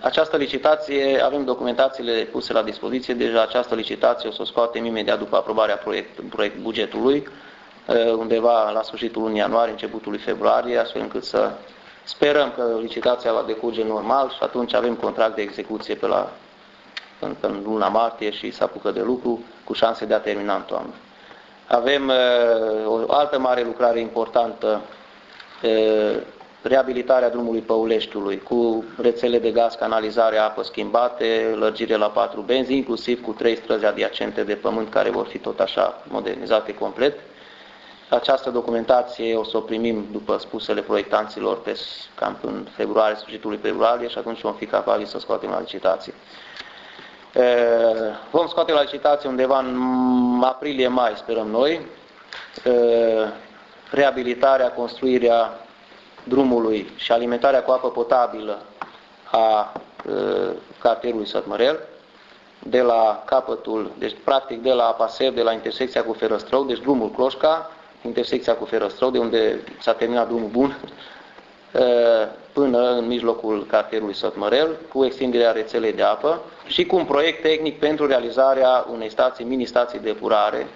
această licitație, avem documentațiile puse la dispoziție, deja această licitație o să o scoatem imediat după aprobarea proiect, proiect bugetului, undeva la sfârșitul lunii ianuarie, începutul lui februarie, astfel încât să sperăm că licitația va decurge normal și atunci avem contract de execuție pe la, în, în luna martie și să apucă de lucru cu șanse de a termina în toamnă. Avem o altă mare lucrare importantă reabilitarea drumului Păuleștiului cu rețele de gaz, canalizare, apă schimbate, lărgire la patru benzi, inclusiv cu trei străzi adiacente de pământ care vor fi tot așa modernizate complet. Această documentație o să o primim după spusele proiectanților pe cam în februarie, sfârșitul februarie și atunci vom fi capabili să scoatem la licitație. Vom scoate la licitație undeva în aprilie-mai, sperăm noi, reabilitarea, construirea drumului și alimentarea cu apă potabilă a uh, cartierului Sătmărel, de la capătul, deci practic de la Apaser, de la intersecția cu Ferăstrău, deci drumul Cloșca, intersecția cu Ferăstrău, de unde s-a terminat drumul bun, până în mijlocul cartierului Sătmărel, cu extinderea rețelei de apă și cu un proiect tehnic pentru realizarea unei stații, mini-stații de epurare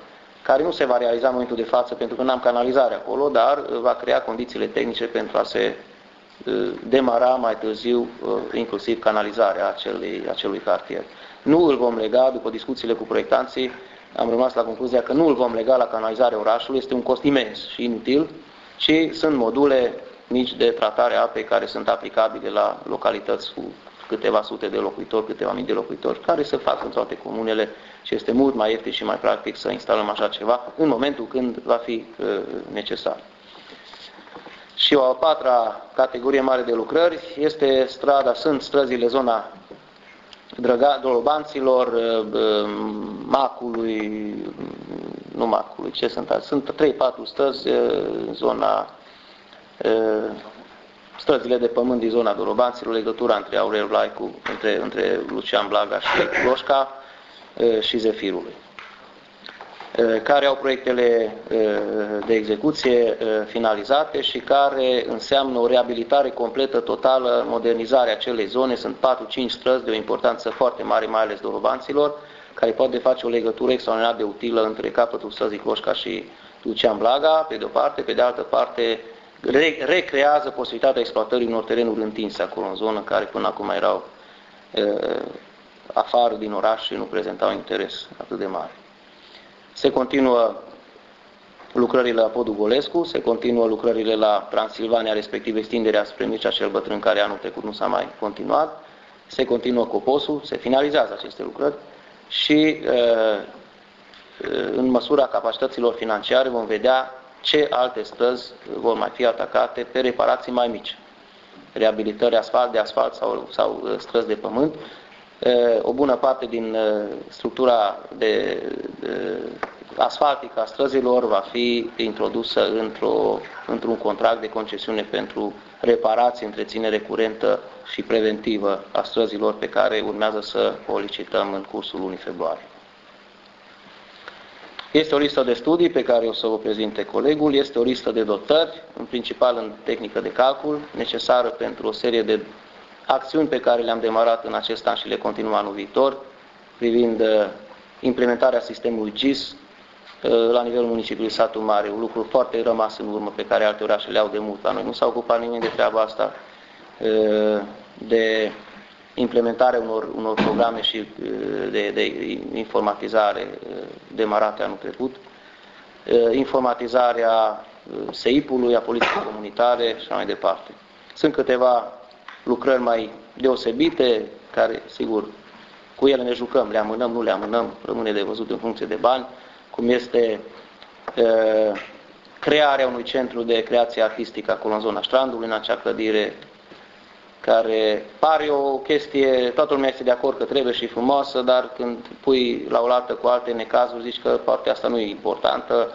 care nu se va realiza în momentul de față pentru că n-am canalizare acolo, dar uh, va crea condițiile tehnice pentru a se uh, demara mai târziu uh, inclusiv canalizarea acelui, acelui cartier. Nu îl vom lega, după discuțiile cu proiectanții, am rămas la concluzia că nu îl vom lega la canalizarea orașului, este un cost imens și inutil, ci sunt module mici de tratare a apei care sunt aplicabile la localități cu câteva sute de locuitori, câteva mii de locuitori, care se fac în toate comunele și este mult mai ieftin și mai practic să instalăm așa ceva în momentul când va fi uh, necesar. Și o a patra categorie mare de lucrări este strada, sunt străzile zona Drăga, Dolobanților, uh, uh, Macului, nu Macului, ce sunt? Sunt 3-4 străzi în zona străzile de pământ din zona Dolobanților, legătura între Aurel Vlaicu, între, între Lucian Blaga și Cloșca, și Zefirului care au proiectele de execuție finalizate și care înseamnă o reabilitare completă, totală, modernizarea acelei zone. Sunt 4-5 străzi de o importanță foarte mare, mai ales dorobanților, care poate face o legătură extraordinar de utilă între capătul străzii Cloșca și Lucian Blaga, pe de o parte, pe de altă parte recrează posibilitatea exploatării unor terenuri întinse acolo în zonă, care până acum erau afară din oraș și nu prezentau interes atât de mare. Se continuă lucrările la Podul Golescu, se continuă lucrările la Transilvania, respectiv extinderea spre Mircea cel Bătrân, care anul trecut nu s-a mai continuat, se continuă Coposul, se finalizează aceste lucrări și în măsura capacităților financiare vom vedea ce alte străzi vor mai fi atacate pe reparații mai mici. Reabilitări asfalt, de asfalt sau, sau străzi de pământ, o bună parte din structura de, de asfaltică a străzilor va fi introdusă într-un într contract de concesiune pentru reparație, întreținere curentă și preventivă a străzilor pe care urmează să o licităm în cursul lunii februarie. Este o listă de studii pe care o să o prezinte colegul, este o listă de dotări, în principal în tehnică de calcul, necesară pentru o serie de acțiuni pe care le-am demarat în acest an și le continuăm anul viitor, privind uh, implementarea sistemului GIS uh, la nivelul municipiului Satu Mare, un lucru foarte rămas în urmă pe care alte orașe le au de mult la noi. Nu s-a ocupat nimeni de treaba asta, uh, de implementarea unor, unor programe și de, de informatizare demarate anul trecut, informatizarea SEIP-ului, a politicii comunitare și așa mai departe. Sunt câteva lucrări mai deosebite, care, sigur, cu ele ne jucăm, le amânăm, nu le amânăm, rămâne de văzut în funcție de bani, cum este crearea unui centru de creație artistică acolo în zona strandului, în acea clădire care pare o chestie, toată lumea este de acord că trebuie și frumoasă, dar când pui la oaltă cu alte necazuri, zici că partea asta nu e importantă,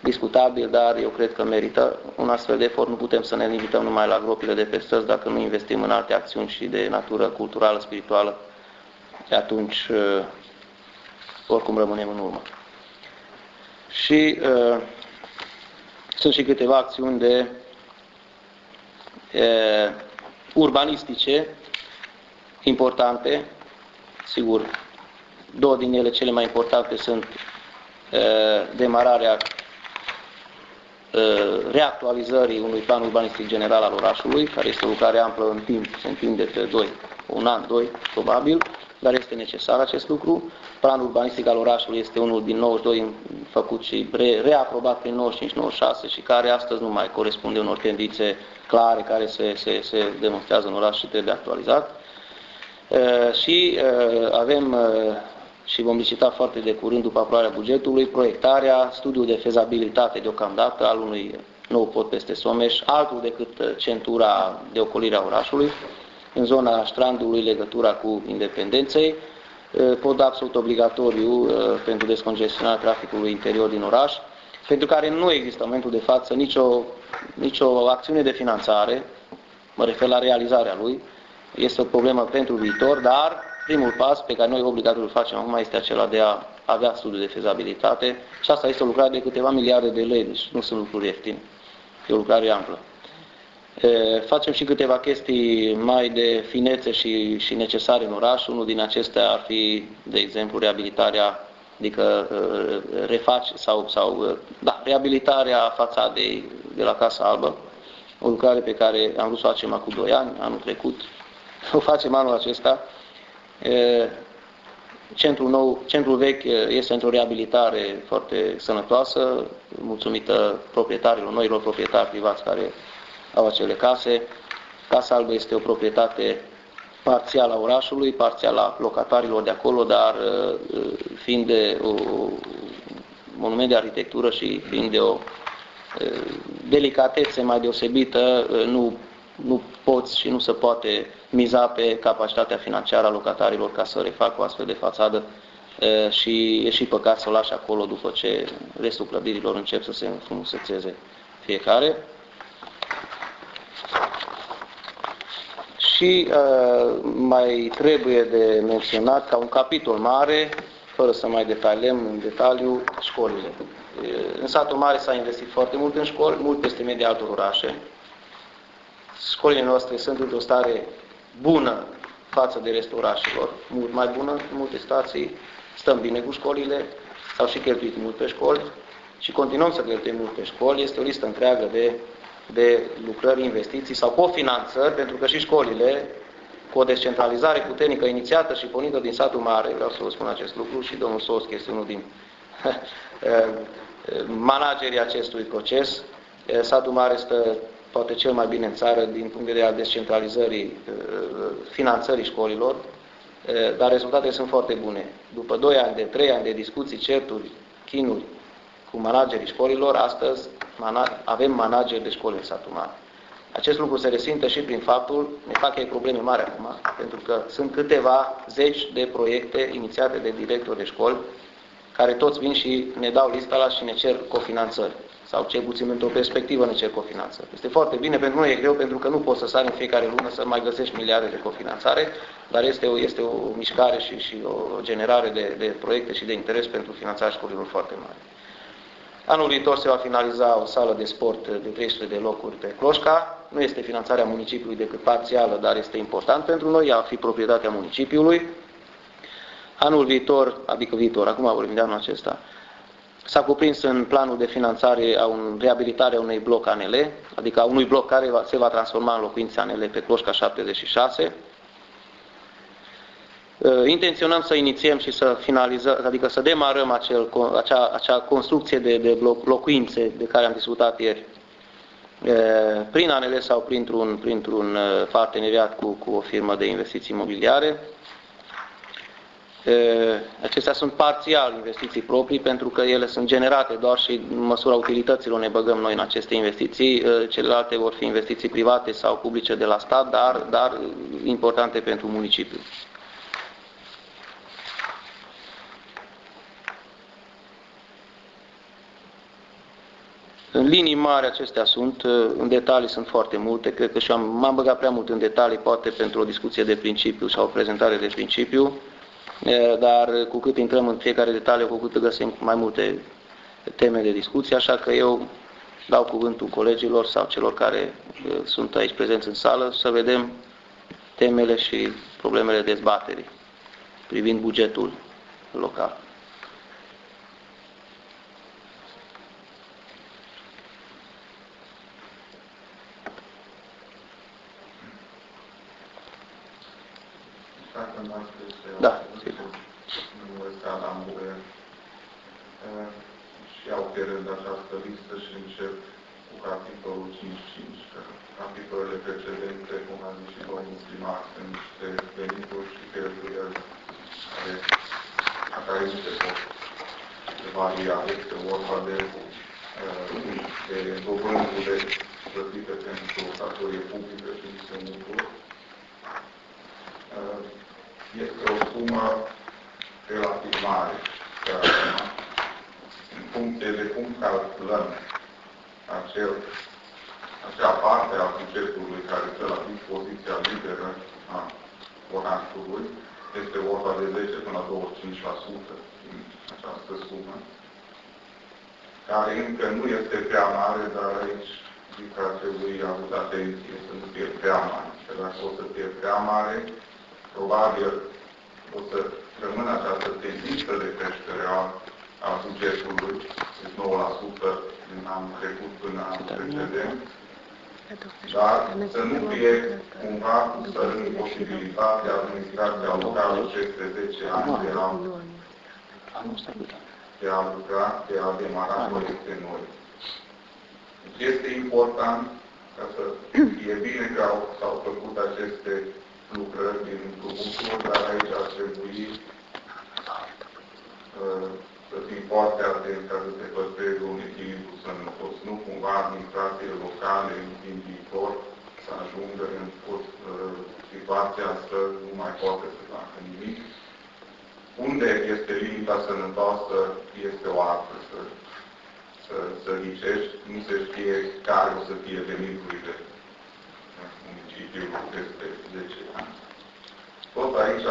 discutabil, dar eu cred că merită un astfel de efort. Nu putem să ne limităm numai la gropile de pe străzi dacă nu investim în alte acțiuni și de natură culturală, spirituală. Și atunci, uh, oricum rămânem în urmă. Și uh, sunt și câteva acțiuni de uh, urbanistice importante. Sigur, două din ele cele mai importante sunt uh, demararea Uh, reactualizării unui plan urbanistic general al orașului, care este o lucrare amplă în timp, se întinde pe doi, un an, doi, probabil, dar este necesar acest lucru. Planul urbanistic al orașului este unul din 92 făcut și re, reaprobat prin 95-96 și care astăzi nu mai corespunde unor tendințe clare care se, se, se demonstrează în oraș și trebuie actualizat. Uh, și uh, avem uh, și vom licita foarte de curând după aprobarea bugetului, proiectarea, studiul de fezabilitate deocamdată al unui nou pod peste Someș, altul decât uh, centura de ocolire a orașului, în zona strandului, legătura cu independenței, uh, pod absolut obligatoriu uh, pentru descongestionarea traficului interior din oraș, pentru care nu există în momentul de față nicio, nicio acțiune de finanțare, mă refer la realizarea lui, este o problemă pentru viitor, dar Primul pas pe care noi obligatoriu îl facem acum este acela de a avea studiu de fezabilitate și asta este o lucrare de câteva miliarde de lei, deci nu sunt lucruri ieftine. E o lucrare amplă. E, facem și câteva chestii mai de finețe și, și necesare în oraș. Unul din acestea ar fi, de exemplu, reabilitarea, adică refaci sau, sau da, reabilitarea fațadei de la Casa Albă, o lucrare pe care am vrut să o facem acum 2 ani, anul trecut, o facem anul acesta, Centrul, nou, centrul vechi este într-o reabilitare foarte sănătoasă, mulțumită proprietarilor, noilor proprietari privați care au acele case. Casa Albă este o proprietate parțială a orașului, parțială a locatarilor de acolo, dar fiind de o monument de arhitectură și fiind de o delicatețe mai deosebită, nu nu poți și nu se poate miza pe capacitatea financiară a locatarilor ca să refacă o astfel de fațadă și e și păcat să o lași acolo după ce restul clădirilor încep să se înfrumusețeze fiecare. Și uh, mai trebuie de menționat ca un capitol mare, fără să mai detaliem în detaliu, școlile. În satul mare s-a investit foarte mult în școli, mult peste media altor orașe școlile noastre sunt într-o stare bună față de restul orașelor, mult mai bună în multe stații, stăm bine cu școlile, s-au și cheltuit mult pe școli. Și continuăm să cheltuim mult pe școli. Este o listă întreagă de, de lucrări, investiții sau cofinanțări, pentru că și școlile, cu o descentralizare puternică inițiată și pornită din satul mare, vreau să vă spun acest lucru, și domnul Sos, este unul din managerii acestui proces, satul mare stă poate cel mai bine în țară din punct de vedere al descentralizării uh, finanțării școlilor, uh, dar rezultatele sunt foarte bune. După 2 ani, de 3 ani de discuții, certuri, chinuri cu managerii școlilor, astăzi avem manageri de școli în satul mare. Acest lucru se resimte și prin faptul, ne fac ei probleme mari acum, pentru că sunt câteva zeci de proiecte inițiate de directori de școli, care toți vin și ne dau lista la și ne cer cofinanțări sau cel puțin într-o perspectivă ne cer cofinanță. Este foarte bine, pentru noi e greu, pentru că nu poți să sari în fiecare lună să mai găsești miliarde de cofinanțare, dar este o, este o mișcare și, și o generare de, de proiecte și de interes pentru finanțarea școlilor foarte mare. Anul viitor se va finaliza o sală de sport de 300 de locuri pe Cloșca. Nu este finanțarea municipiului decât parțială, dar este important pentru noi, ea va fi proprietatea municipiului. Anul viitor, adică viitor, acum vorbim de anul acesta, s-a cuprins în planul de finanțare a un reabilitare a unui bloc ANL, adică a unui bloc care se va transforma în locuințe ANL pe Cloșca 76. Uh, intenționăm să inițiem și să finalizăm, adică să demarăm acel, acea, acea construcție de, de bloc, locuințe de care am discutat ieri uh, prin ANL sau printr-un printr, -un, uh, parteneriat cu, cu o firmă de investiții imobiliare. Acestea sunt parțial investiții proprii pentru că ele sunt generate doar și în măsura utilităților ne băgăm noi în aceste investiții. Celelalte vor fi investiții private sau publice de la stat, dar, dar importante pentru municipiu. În linii mari acestea sunt, în detalii sunt foarte multe, cred că și m-am băgat prea mult în detalii, poate pentru o discuție de principiu sau o prezentare de principiu dar cu cât intrăm în fiecare detaliu, cu cât găsim mai multe teme de discuție, așa că eu dau cuvântul colegilor sau celor care sunt aici prezenți în sală să vedem temele și problemele dezbaterii privind bugetul local. Da, sigur. Nu este Adam Buie. Și iau pe rând această listă și încep cu capitolul 5.5, că capitolele precedente, cum a zis și domnul primar, sunt niște venituri și cheltuieli care, la care nu se pot varia. Este vorba de, de dobândurile plătite pentru datorie publică și semnături este o sumă relativ mare. În funcție de cum calculăm acel, acea parte a bugetului care stă la dispoziția liberă a orașului, este vorba de 10 până la 25% din această sumă, care încă nu este prea mare, dar aici zic că ar trebui avut atenție să nu fie prea mare. Că dacă o să fie prea mare, probabil o să rămână această tendință de creștere a, a bugetului, de 9% din anul trecut până anul precedent, dar să nu fie cumva să în posibilitatea administrația locală peste 10 ani de a, de a lucra, de a demara proiecte noi. Deci este important ca să fie bine că s-au făcut aceste lucrări din împrumuturi, dar aici ar trebui uh, să fim foarte atenți ca să se păstreze un echilibru sănătos. Nu cumva administrațiile locale din viitor să ajungă în uh, situația să nu mai poate să facă nimic. Unde este limita sănătoasă este o altă să, să, să licești, nu se știe care o să fie veniturile municipiul peste 10 ani. Tot aici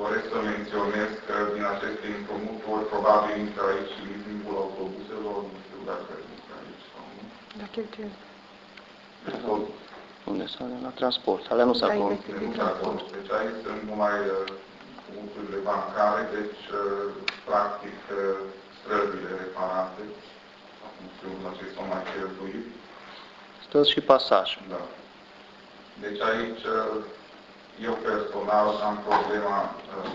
doresc să menționez că din aceste împrumuturi probabil intră aici și leasingul autobuzelor, nu știu dacă intră aici sau nu. Da, cheltuieli. Deci tot Unde s la transport? Alea nu s-a Da, acolo. investiții. nu s-a acolo. Deci aici sunt numai uh, împrumuturile bancare, deci uh, practic uh, străzile reparate. Nu știu la ce s-au mai cheltuit. Străzi și pasaj. Da. Deci aici eu personal am problema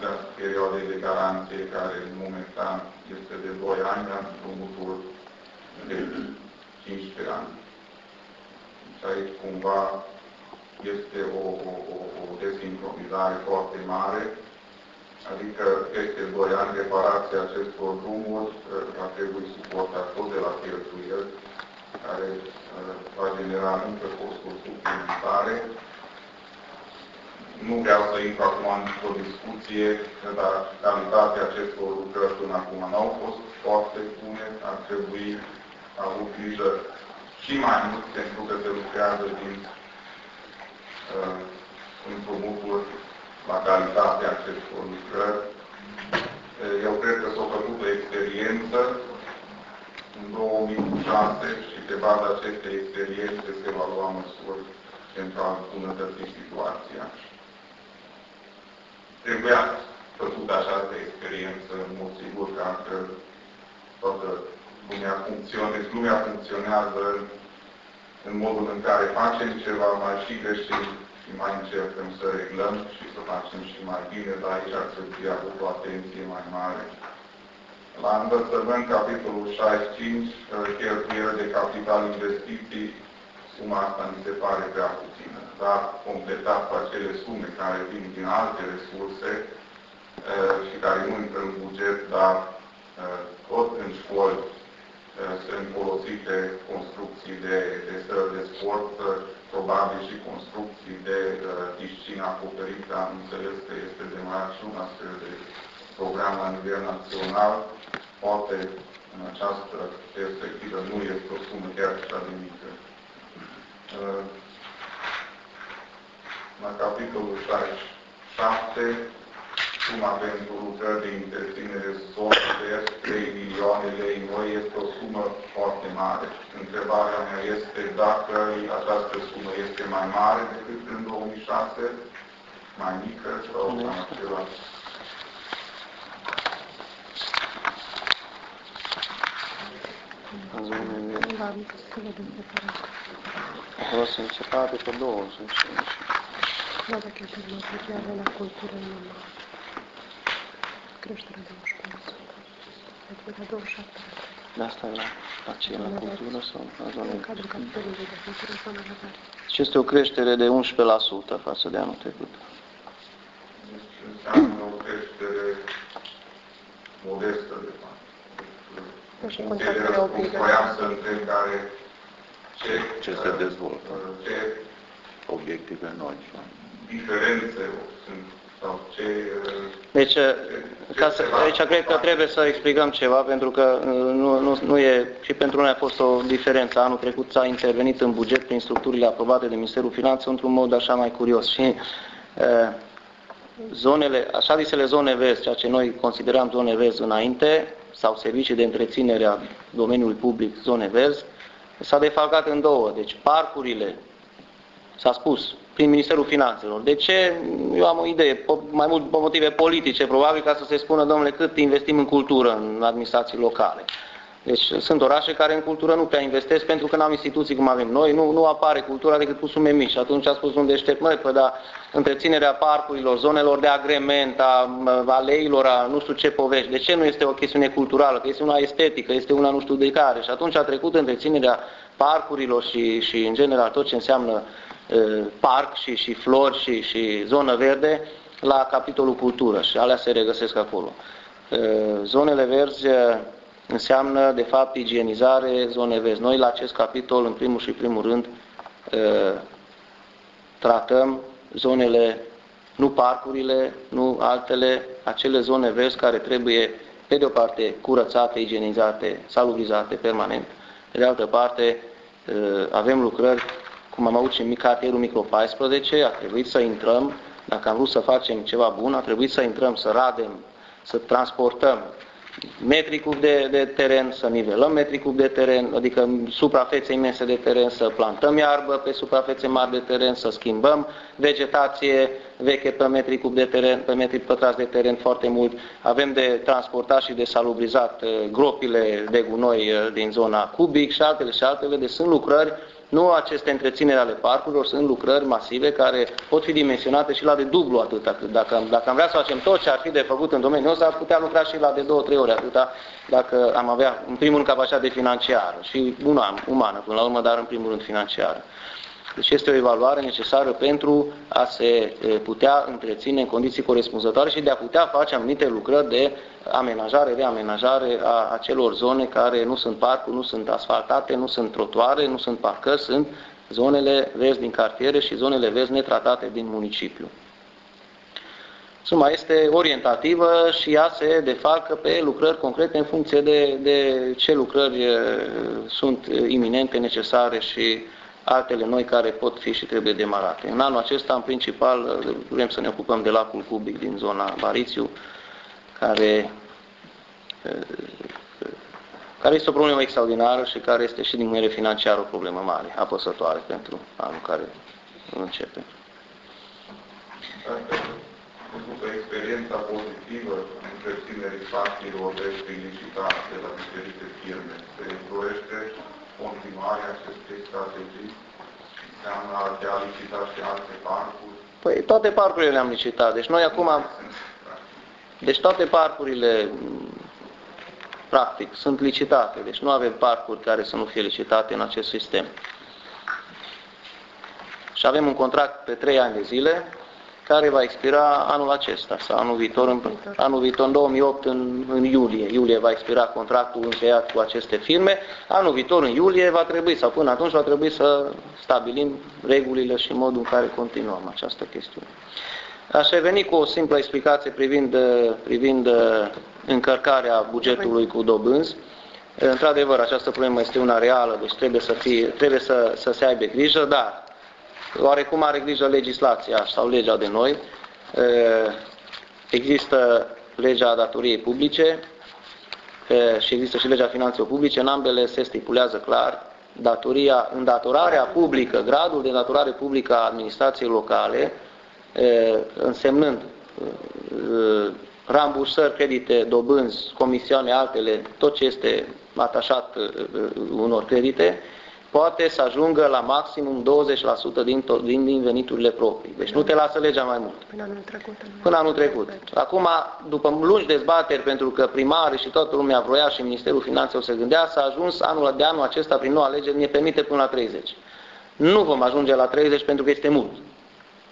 de perioadei de garanție care momentan este de 2 ani, am împrumutul de 15 ani. Deci aici cumva este o, o, o, o desincronizare foarte mare, adică peste 2 ani reparația acestor drumuri va trebui suportat tot de la cheltuieli, care va genera încă costuri suplimentare. Nu vreau să intru acum într-o discuție, dar calitatea acestor lucrări până acum nu au fost foarte bune, ar trebui avut grijă și mai mult pentru că se lucrează din uh, împrumuturi la calitatea acestor lucrări. Eu cred că s-a făcut o experiență în 2006 și pe baza acestei experiențe se va lua măsuri pentru a îmbunătăți situația. Trebuia făcut această experiență, în mod sigur, că că toată lumea funcționează, deci lumea funcționează în, în modul în care facem ceva, mai și greșim și mai încercăm să reglăm și să facem și mai bine, dar aici ar trebui avut o atenție mai mare la învățământ, capitolul 65, cheltuieli de capital investiții, suma asta mi se pare prea puțină. Dar completat cu acele sume care vin din alte resurse, uh, și care nu intră în buget, dar uh, tot în școli uh, sunt folosite construcții de, de stări de sport, probabil și construcții de piscine acoperită. Am înțeles că este demarat și un astfel de program la nivel național. Poate în această perspectivă nu este o sumă chiar așa de mică. La capitolul 67, suma pentru lucrări de întreținere software, 3 milioane lei noi, este o sumă foarte mare. Întrebarea mea este dacă această sumă este mai mare decât în 2006, mai mică sau mai același. Da, să vedem separat. Vreau să separate pe două, sunt și Da, dacă e materiale la cultură, nu creșterea de 11%. Adică la 27%. De asta e la, la ce, la cultură sau la În zonă? cadrul capitolului de cultură sau mănătare. Și este o creștere de 11% față de anul trecut. Deci înseamnă o creștere modestă, de fapt. Da, și Înțeleg, contractele cum obligă. Voiam să întreb care ce, Ce se dezvoltă? ce obiective noi. Diferențe sunt sau ce... Deci, ca să, aici cred că trebuie să explicăm ceva, pentru că uh, nu, nu, nu e, și pentru noi a fost o diferență. Anul trecut s-a intervenit în buget prin structurile aprobate de Ministerul Finanțelor într-un mod așa mai curios. Și uh, zonele, așa zisele zone vezi, ceea ce noi consideram zone vezi înainte, sau servicii de întreținere a domeniului public, zone verzi, s-a defalcat în două. Deci parcurile, s-a spus, prin Ministerul Finanțelor. De ce? Eu am o idee, po- mai mult pe motive politice, probabil ca să se spună, domnule, cât investim în cultură în administrații locale. Deci sunt orașe care în cultură nu prea investesc pentru că nu au instituții cum avem noi, nu, nu apare cultura decât cu sume mici. Și atunci a spus un deștept, măi, păi, dar întreținerea parcurilor, zonelor de agrement, a a aleilor, a nu știu ce povești, de ce nu este o chestiune culturală, că este una estetică, este una nu știu de care. Și atunci a trecut întreținerea parcurilor și, și în general tot ce înseamnă uh, parc și, și flori și, și zonă verde la capitolul cultură și alea se regăsesc acolo. Uh, zonele verzi uh, înseamnă, de fapt, igienizare, zone verzi. Noi, la acest capitol, în primul și primul rând, uh, tratăm zonele, nu parcurile, nu altele, acele zone verzi care trebuie, pe de o parte, curățate, igienizate, salubrizate permanent. Pe de altă parte, uh, avem lucrări, cum am auzit în cartierul micro 14, a trebuit să intrăm, dacă am vrut să facem ceva bun, a trebuit să intrăm, să radem, să transportăm metri cub de, de teren, să nivelăm metri cub de teren, adică suprafețe imense de teren, să plantăm iarbă pe suprafețe mari de teren, să schimbăm vegetație veche pe metri cub de teren, pe metri pătrați de teren foarte mult. Avem de transportat și de salubrizat uh, gropile de gunoi uh, din zona cubic și altele și altele, deci sunt lucrări nu aceste întrețineri ale parcurilor, sunt lucrări masive care pot fi dimensionate și la de dublu atâta. Dacă, dacă am vrea să facem tot ce ar fi de făcut în domeniul ăsta, ar putea lucra și la de două, trei ori atâta dacă am avea, în primul rând, capacitate financiară și una, umană, până la urmă, dar în primul rând financiară. Deci este o evaluare necesară pentru a se putea întreține în condiții corespunzătoare și de a putea face anumite lucrări de amenajare, reamenajare a acelor zone care nu sunt parcuri, nu sunt asfaltate, nu sunt trotuare, nu sunt parcări, sunt zonele verzi din cartiere și zonele verzi netratate din municipiu. Suma este orientativă și ea se defalcă pe lucrări concrete în funcție de, de ce lucrări sunt iminente, necesare și altele noi care pot fi și trebuie demarate. În anul acesta, în principal, vrem să ne ocupăm de lacul cubic din zona Barițiu, care, care este o problemă extraordinară și care este și din punere financiară o problemă mare, apăsătoare pentru anul care începe. După experiența pozitivă în întreținerii spațiilor de licitație la diferite firme, se dorește continuarea acestei strategii? Înseamnă de a licita și alte parcuri? Păi toate parcurile le-am licitat. Deci noi acum, deci toate parcurile practic sunt licitate. Deci nu avem parcuri care să nu fie licitate în acest sistem. Și avem un contract pe trei ani de zile care va expira anul acesta sau anul viitor, în, anul viitor în 2008, în, în iulie. Iulie va expira contractul încheiat cu aceste firme. Anul viitor, în iulie, va trebui, sau până atunci, va trebui să stabilim regulile și modul în care continuăm această chestiune. Aș reveni cu o simplă explicație privind, privind încărcarea bugetului cu dobânzi. Într-adevăr, această problemă este una reală, deci trebuie să, fie, trebuie să, să se aibă grijă, dar oarecum are grijă legislația sau legea de noi. Există legea datoriei publice și există și legea finanțelor publice. În ambele se stipulează clar datoria, îndatorarea publică, gradul de îndatorare publică a administrației locale, însemnând rambursări, credite, dobânzi, comisioane, altele, tot ce este atașat unor credite, poate să ajungă la maximum 20% din, din, din veniturile proprii. Deci nu te lasă legea mai mult. Până anul trecut. Până anul trecut. Acum, după lungi dezbateri, pentru că primarii și toată lumea vroia și Ministerul Finanțelor se gândea, s-a ajuns anul de anul acesta, prin noua lege, ne permite până la 30. Nu vom ajunge la 30 pentru că este mult.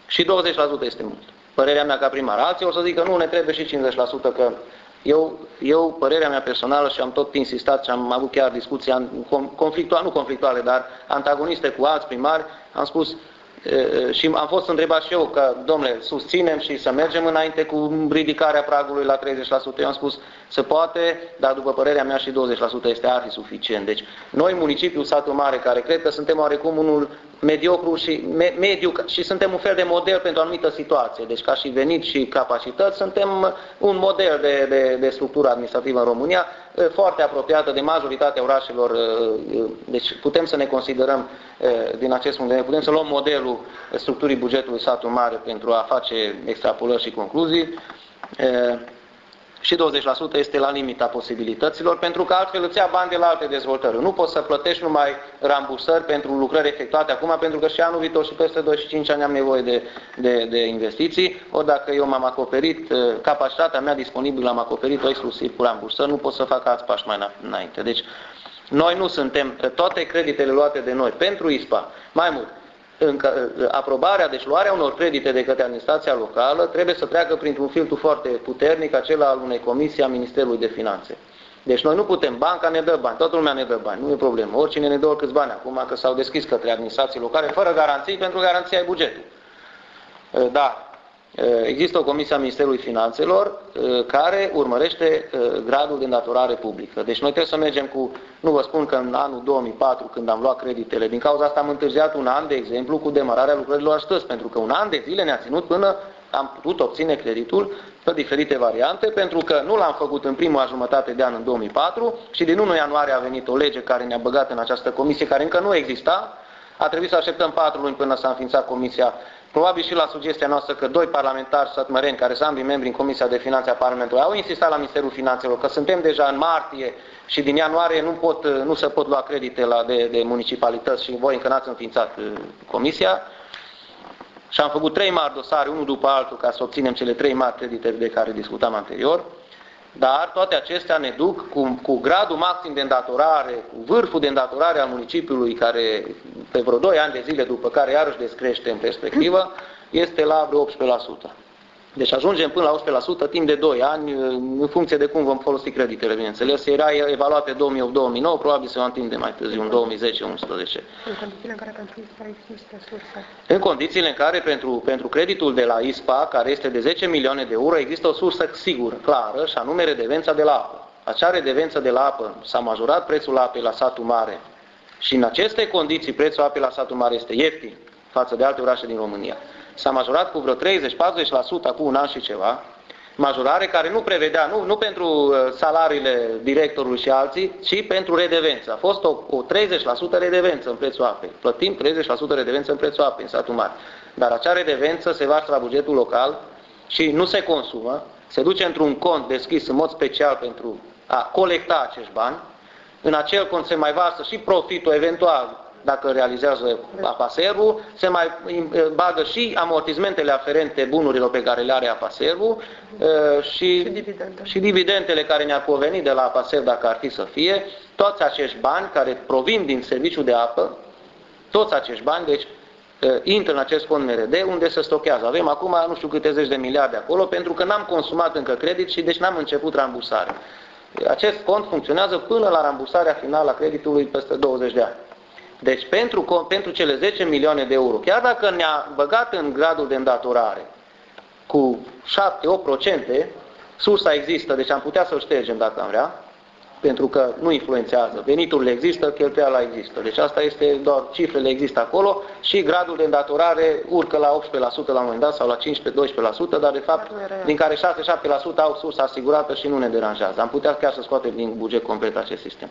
Și 20% este mult. Părerea mea ca primar. Alții o să zică, nu, ne trebuie și 50%, că eu, eu, părerea mea personală și am tot insistat și am avut chiar discuții conflictuale, nu conflictuale, dar antagoniste cu alți primari, am spus și am fost întrebat și eu că, domnule, susținem și să mergem înainte cu ridicarea pragului la 30%. Eu am spus, se poate, dar după părerea mea și 20% este arhi suficient. Deci, noi, municipiul Satul Mare, care cred că suntem oarecum unul mediocru și me, mediu și suntem un fel de model pentru o anumită situație. Deci ca și venit și capacități, suntem un model de, de, de structură administrativă în România, foarte apropiată de majoritatea orașelor. Deci putem să ne considerăm din acest punct de vedere, putem să luăm modelul structurii bugetului Satul Mare pentru a face extrapolări și concluzii și 20% este la limita posibilităților, pentru că altfel îți ia bani de la alte dezvoltări. Nu poți să plătești numai rambursări pentru lucrări efectuate acum, pentru că și anul viitor și peste 2 și 5 ani am nevoie de, de, de investiții, ori dacă eu m-am acoperit, ă, capacitatea mea disponibilă am acoperit-o exclusiv cu rambursări, nu pot să fac alți pași mai înainte. Deci, noi nu suntem, toate creditele luate de noi pentru ISPA, mai mult, încă, aprobarea, deci luarea unor credite de către administrația locală trebuie să treacă printr-un filtru foarte puternic, acela al unei comisii a Ministerului de Finanțe. Deci noi nu putem, banca ne dă bani, toată lumea ne dă bani, nu e problemă. Oricine ne dă oricâți bani acum, că s-au deschis către administrații locale, fără garanții, pentru garanția e bugetul. Da, Eh, există o comisie a Ministerului Finanțelor eh, care urmărește eh, gradul de îndatorare publică. Deci noi trebuie să mergem cu, nu vă spun că în anul 2004 când am luat creditele, din cauza asta am întârziat un an, de exemplu, cu demararea lucrărilor astăzi, pentru că un an de zile ne-a ținut până am putut obține creditul pe diferite variante, pentru că nu l-am făcut în prima jumătate de an în 2004 și din 1 ianuarie a venit o lege care ne-a băgat în această comisie, care încă nu exista, a trebuit să așteptăm patru luni până s-a înființat Comisia Probabil și la sugestia noastră că doi parlamentari satmăreni, care sunt ambii membri în Comisia de Finanțe a Parlamentului, au insistat la Ministerul Finanțelor că suntem deja în martie și din ianuarie nu, pot, nu se pot lua credite la de, de municipalități și voi încă n-ați înființat uh, Comisia. Și am făcut trei mari dosare, unul după altul, ca să obținem cele trei mari credite de care discutam anterior. Dar toate acestea ne duc cu, cu gradul maxim de îndatorare, cu vârful de îndatorare al municipiului, care pe vreo 2 ani de zile după care iarăși descrește în perspectivă, este la vreo 18%. Deci ajungem până la 11% timp de 2 ani, în funcție de cum vom folosi creditele, bineînțeles. Era evaluat pe 2008-2009, probabil se va întinde mai târziu, în 2010-2011. În condițiile în care pentru ISPA există surse. În condițiile în care pentru, pentru creditul de la ISPA, care este de 10 milioane de euro, există o sursă sigură, clară, și anume redevența de la apă. Acea redevență de la apă s-a majorat prețul apei la satul mare și în aceste condiții prețul apei la satul mare este ieftin față de alte orașe din România s-a majorat cu vreo 30-40% acum un an și ceva, majorare care nu prevedea, nu, nu pentru uh, salariile directorului și alții, ci pentru redevență. A fost o, o 30% redevență în prețul apei. Plătim 30% redevență în prețul apei în satul mare. Dar acea redevență se varsă la bugetul local și nu se consumă, se duce într-un cont deschis în mod special pentru a colecta acești bani. În acel cont se mai varsă și profitul eventual dacă realizează apaservul, se mai bagă și amortizmentele aferente bunurilor pe care le are apaservul și, și, dividende. și dividendele care ne-ar poveni de la apaserv dacă ar fi să fie, toți acești bani care provin din serviciul de apă, toți acești bani, deci uh, intră în acest fond MRD unde se stochează. Avem acum nu știu câte zeci de miliarde acolo pentru că n-am consumat încă credit și deci n-am început rambursare. Acest fond funcționează până la rambursarea finală a creditului peste 20 de ani. Deci pentru, pentru cele 10 milioane de euro, chiar dacă ne-a băgat în gradul de îndatorare cu 7-8%, sursa există, deci am putea să-l ștergem dacă am vrea, pentru că nu influențează. Veniturile există, cheltuiala există. Deci asta este doar cifrele există acolo și gradul de îndatorare urcă la 18% la un moment dat sau la 15-12%, dar de fapt din care 6-7% au sursa asigurată și nu ne deranjează. Am putea chiar să scoatem din buget complet acest sistem.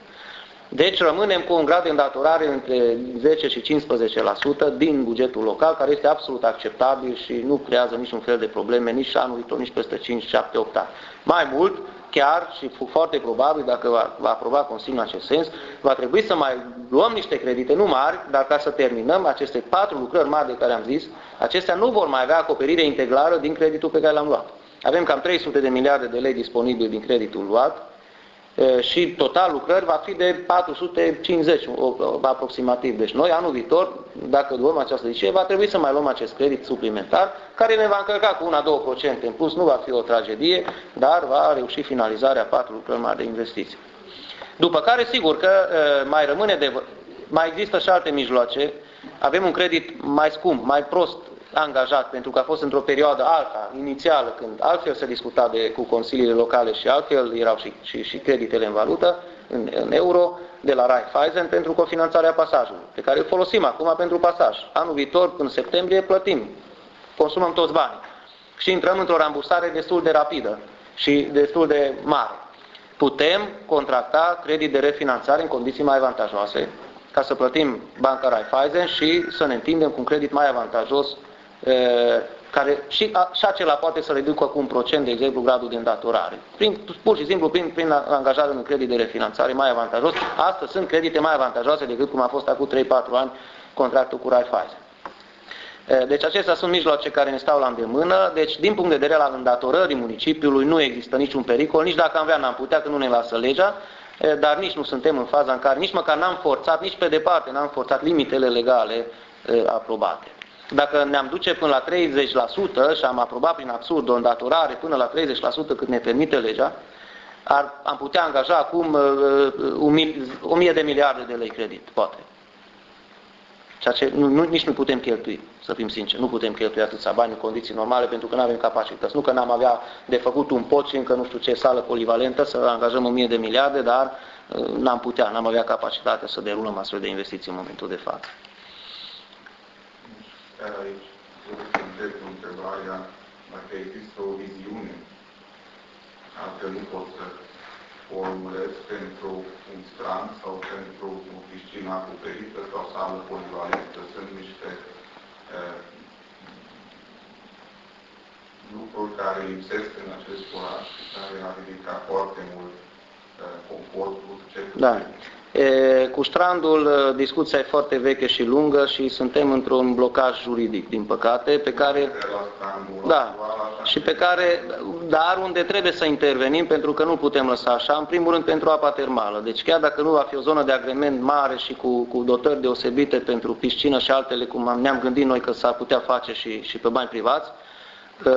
Deci rămânem cu un grad de îndatorare între 10 și 15% din bugetul local, care este absolut acceptabil și nu creează niciun fel de probleme nici anul viitor, nici peste 5, 7, 8 ani. Mai mult, chiar și foarte probabil, dacă va, va aproba Consiliul în acest sens, va trebui să mai luăm niște credite, nu mari, dar ca să terminăm aceste patru lucrări mari de care am zis, acestea nu vor mai avea acoperire integrală din creditul pe care l-am luat. Avem cam 300 de miliarde de lei disponibili din creditul luat, și total lucrări va fi de 450 aproximativ. Deci noi anul viitor, dacă luăm această decizie, va trebui să mai luăm acest credit suplimentar, care ne va încărca cu 1-2% în plus, nu va fi o tragedie, dar va reuși finalizarea patru lucrări mari de investiții. După care, sigur că mai rămâne de... mai există și alte mijloace, avem un credit mai scump, mai prost angajat, pentru că a fost într-o perioadă alta, inițială, când altfel se discuta de, cu consiliile locale și altfel erau și, și, și creditele în valută, în, în euro, de la Raiffeisen pentru cofinanțarea pasajului, pe care îl folosim acum pentru pasaj. Anul viitor, în septembrie, plătim, consumăm toți banii și intrăm într-o rambursare destul de rapidă și destul de mare. Putem contracta credit de refinanțare în condiții mai avantajoase, ca să plătim banca Raiffeisen și să ne întindem cu un credit mai avantajos care și, a, și acela poate să reducă cu un procent, de exemplu, gradul de îndatorare. Prin, pur și simplu prin, prin angajarea unui credit de refinanțare mai avantajos. Astăzi sunt credite mai avantajoase decât cum a fost acum 3-4 ani contractul cu Raiffeisen. Deci acestea sunt mijloace care ne stau la îndemână. Deci, din punct de vedere al îndatorării municipiului, nu există niciun pericol. Nici dacă am vrea, n-am putea, că nu ne lasă legea. Dar nici nu suntem în faza în care, nici măcar n-am forțat, nici pe departe n-am forțat limitele legale aprobate. Dacă ne-am duce până la 30% și am aprobat prin absurd o îndatorare până la 30% cât ne permite legea, ar, am putea angaja acum uh, 1000 de miliarde de lei credit, poate. Ceea ce nu, nu, nici nu putem cheltui, să fim sinceri. Nu putem cheltui atâția bani în condiții normale pentru că nu avem capacități. Nu că n-am avea de făcut un pot și încă nu știu ce sală polivalentă să angajăm 1000 de miliarde, dar uh, n-am putea, n-am avea capacitatea să derulăm astfel de investiții în momentul de față chiar aici întreb întrebarea dacă există o viziune. Altfel nu pot să formulez pentru un strand sau pentru o piscină acoperită sau sală polivalentă. Sunt niște uh, lucruri care lipsesc în acest oraș și care ar ridica foarte mult uh, confortul cetățenilor. Da. E, cu strandul discuția e foarte veche și lungă și suntem într-un blocaj juridic, din păcate, pe care... Da, și pe care, dar unde trebuie să intervenim, pentru că nu putem lăsa așa, în primul rând pentru apa termală. Deci chiar dacă nu va fi o zonă de agrement mare și cu, cu dotări deosebite pentru piscină și altele, cum ne-am gândit noi că s-ar putea face și, și pe bani privați,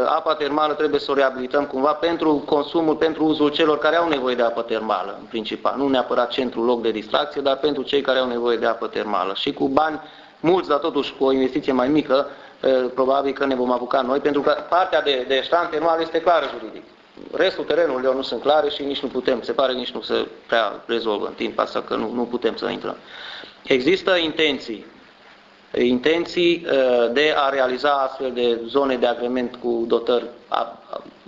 apa termală trebuie să o reabilităm cumva pentru consumul, pentru uzul celor care au nevoie de apă termală, în principal. Nu neapărat centrul loc de distracție, dar pentru cei care au nevoie de apă termală. Și cu bani mulți, dar totuși cu o investiție mai mică, probabil că ne vom apuca noi, pentru că partea de, de ștran termal este clară juridic. Restul terenurilor nu sunt clare și nici nu putem, se pare nici nu se prea rezolvă în timp, asta că nu, nu putem să intrăm. Există intenții intenții uh, de a realiza astfel de zone de agrement cu dotări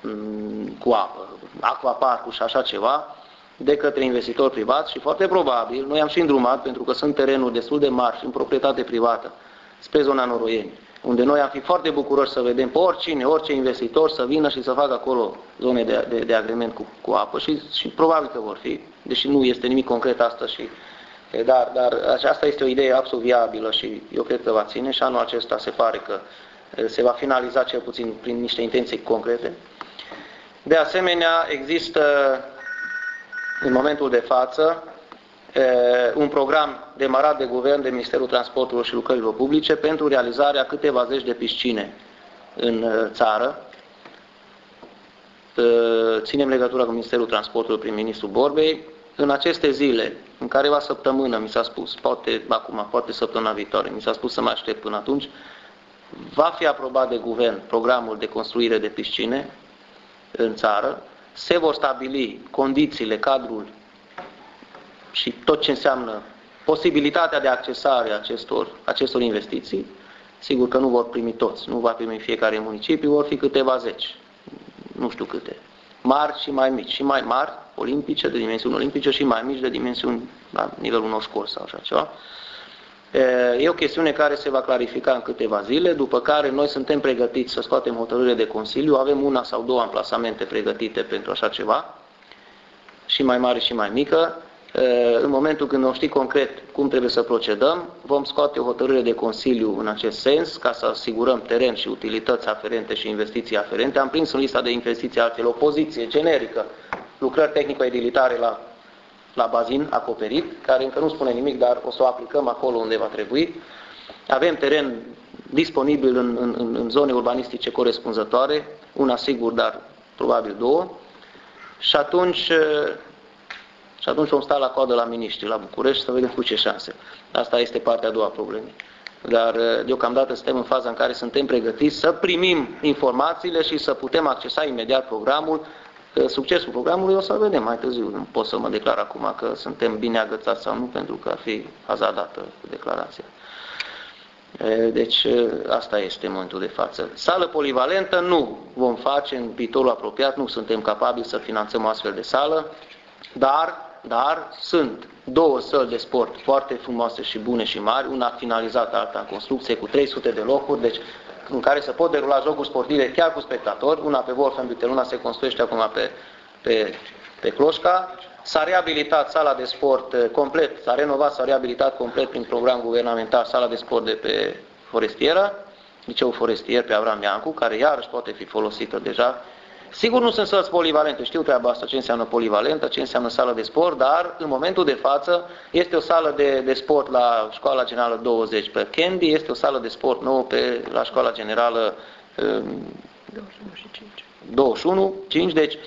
mm, cu apă, aquaparcul și așa ceva, de către investitori privați și foarte probabil, noi am și îndrumat, pentru că sunt terenuri destul de mari și în proprietate privată, spre zona Noroieni, unde noi am fi foarte bucuroși să vedem pe oricine, orice investitor să vină și să facă acolo zone de, de, de agrement cu, cu apă și, și probabil că vor fi, deși nu este nimic concret asta și dar, dar aceasta este o idee absolut viabilă și eu cred că va ține și anul acesta se pare că se va finaliza cel puțin prin niște intenții concrete. De asemenea, există în momentul de față un program demarat de guvern de Ministerul Transporturilor și Lucrărilor Publice pentru realizarea câteva zeci de piscine în țară. Ținem legătura cu Ministerul Transporturilor prin ministrul Borbei. În aceste zile, în careva săptămână, mi s-a spus, poate acum, poate săptămâna viitoare, mi s-a spus să mai aștept până atunci, va fi aprobat de guvern programul de construire de piscine în țară, se vor stabili condițiile, cadrul și tot ce înseamnă posibilitatea de accesare a acestor, acestor investiții. Sigur că nu vor primi toți, nu va primi fiecare municipiu, vor fi câteva zeci, nu știu câte. Mari și mai mici, și mai mari, olimpice, de dimensiuni olimpice, și mai mici de dimensiuni la nivelul unor școli sau așa ceva. E o chestiune care se va clarifica în câteva zile, după care noi suntem pregătiți să scoatem hotărâre de Consiliu, avem una sau două amplasamente pregătite pentru așa ceva, și mai mare și mai mică. În momentul când o știi concret cum trebuie să procedăm, vom scoate o hotărâre de Consiliu în acest sens, ca să asigurăm teren și utilități aferente și investiții aferente. Am prins în lista de investiții altfel o poziție generică, lucrări tehnico-edilitare la la bazin acoperit, care încă nu spune nimic, dar o să o aplicăm acolo unde va trebui. Avem teren disponibil în, în, în zone urbanistice corespunzătoare, una sigur, dar probabil două. Și atunci, și atunci vom sta la coadă la miniștri, la București, să vedem cu ce șanse. Asta este partea a doua problemei. Dar deocamdată suntem în faza în care suntem pregătiți să primim informațiile și să putem accesa imediat programul succesul programului o să vedem mai târziu. Nu pot să mă declar acum că suntem bine agățați sau nu, pentru că ar fi hazardată declarația. Deci asta este momentul de față. Sală polivalentă nu vom face în viitorul apropiat, nu suntem capabili să finanțăm o astfel de sală, dar, dar sunt două săli de sport foarte frumoase și bune și mari, una finalizată, alta în construcție, cu 300 de locuri, deci în care se pot derula jocuri sportive chiar cu spectatori. Una pe Wolfenbüttel, una se construiește acum pe, pe, pe Cloșca. S-a reabilitat sala de sport eh, complet, s-a renovat, s-a reabilitat complet prin program guvernamental sala de sport de pe Forestieră, Liceul Forestier pe Avram Iancu, care iarăși poate fi folosită deja Sigur nu sunt sălți polivalente, știu treaba asta, ce înseamnă polivalentă, ce înseamnă sală de sport, dar în momentul de față este o sală de, de sport la școala generală 20 pe Candy, este o sală de sport nouă pe, la școala generală um, 21, 5, deci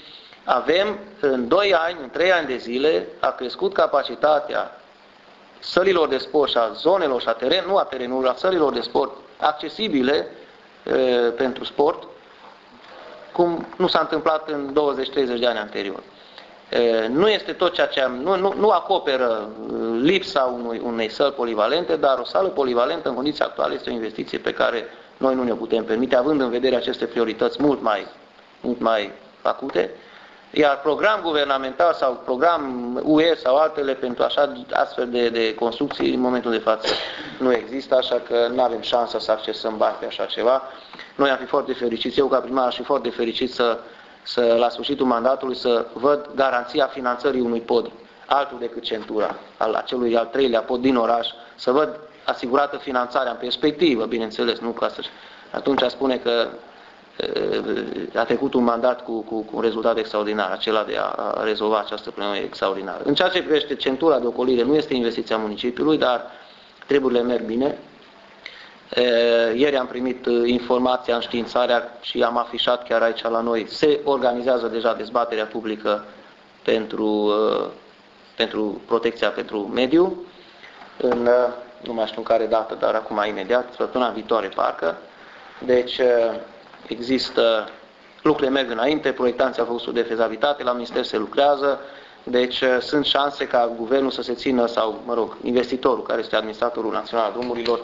avem în 2 ani, în 3 ani de zile, a crescut capacitatea sălilor de sport și a zonelor și a teren, nu a terenului, a sălilor de sport accesibile e, pentru sport, cum nu s-a întâmplat în 20-30 de ani anterior. Nu este tot ceea ce am, nu, nu, nu acoperă lipsa unui, unei săli polivalente, dar o sală polivalentă în condiții actuale este o investiție pe care noi nu ne putem permite, având în vedere aceste priorități mult mai, mult mai acute, iar program guvernamental sau program UE sau altele pentru așa, astfel de, de construcții în momentul de față nu există, așa că nu avem șansa să accesăm bani pe așa ceva. Noi am fi foarte fericiți, eu ca primar aș fi foarte fericit să, să la sfârșitul mandatului să văd garanția finanțării unui pod, altul decât centura, al acelui al treilea pod din oraș, să văd asigurată finanțarea în perspectivă, bineînțeles, nu ca să atunci spune că a trecut un mandat cu, cu, cu un rezultat extraordinar, acela de a, a rezolva această problemă extraordinară. În ceea ce privește centura de ocolire, nu este investiția municipiului, dar treburile merg bine. Ieri am primit informația, înștiințarea și am afișat chiar aici la noi. Se organizează deja dezbaterea publică pentru, pentru protecția pentru mediu. În, nu mai știu în care dată, dar acum imediat, săptămâna viitoare parcă. Deci există, lucrurile merg înainte, proiectanții au făcut de fezabilitate, la minister se lucrează, deci uh, sunt șanse ca guvernul să se țină, sau, mă rog, investitorul, care este administratorul național al drumurilor,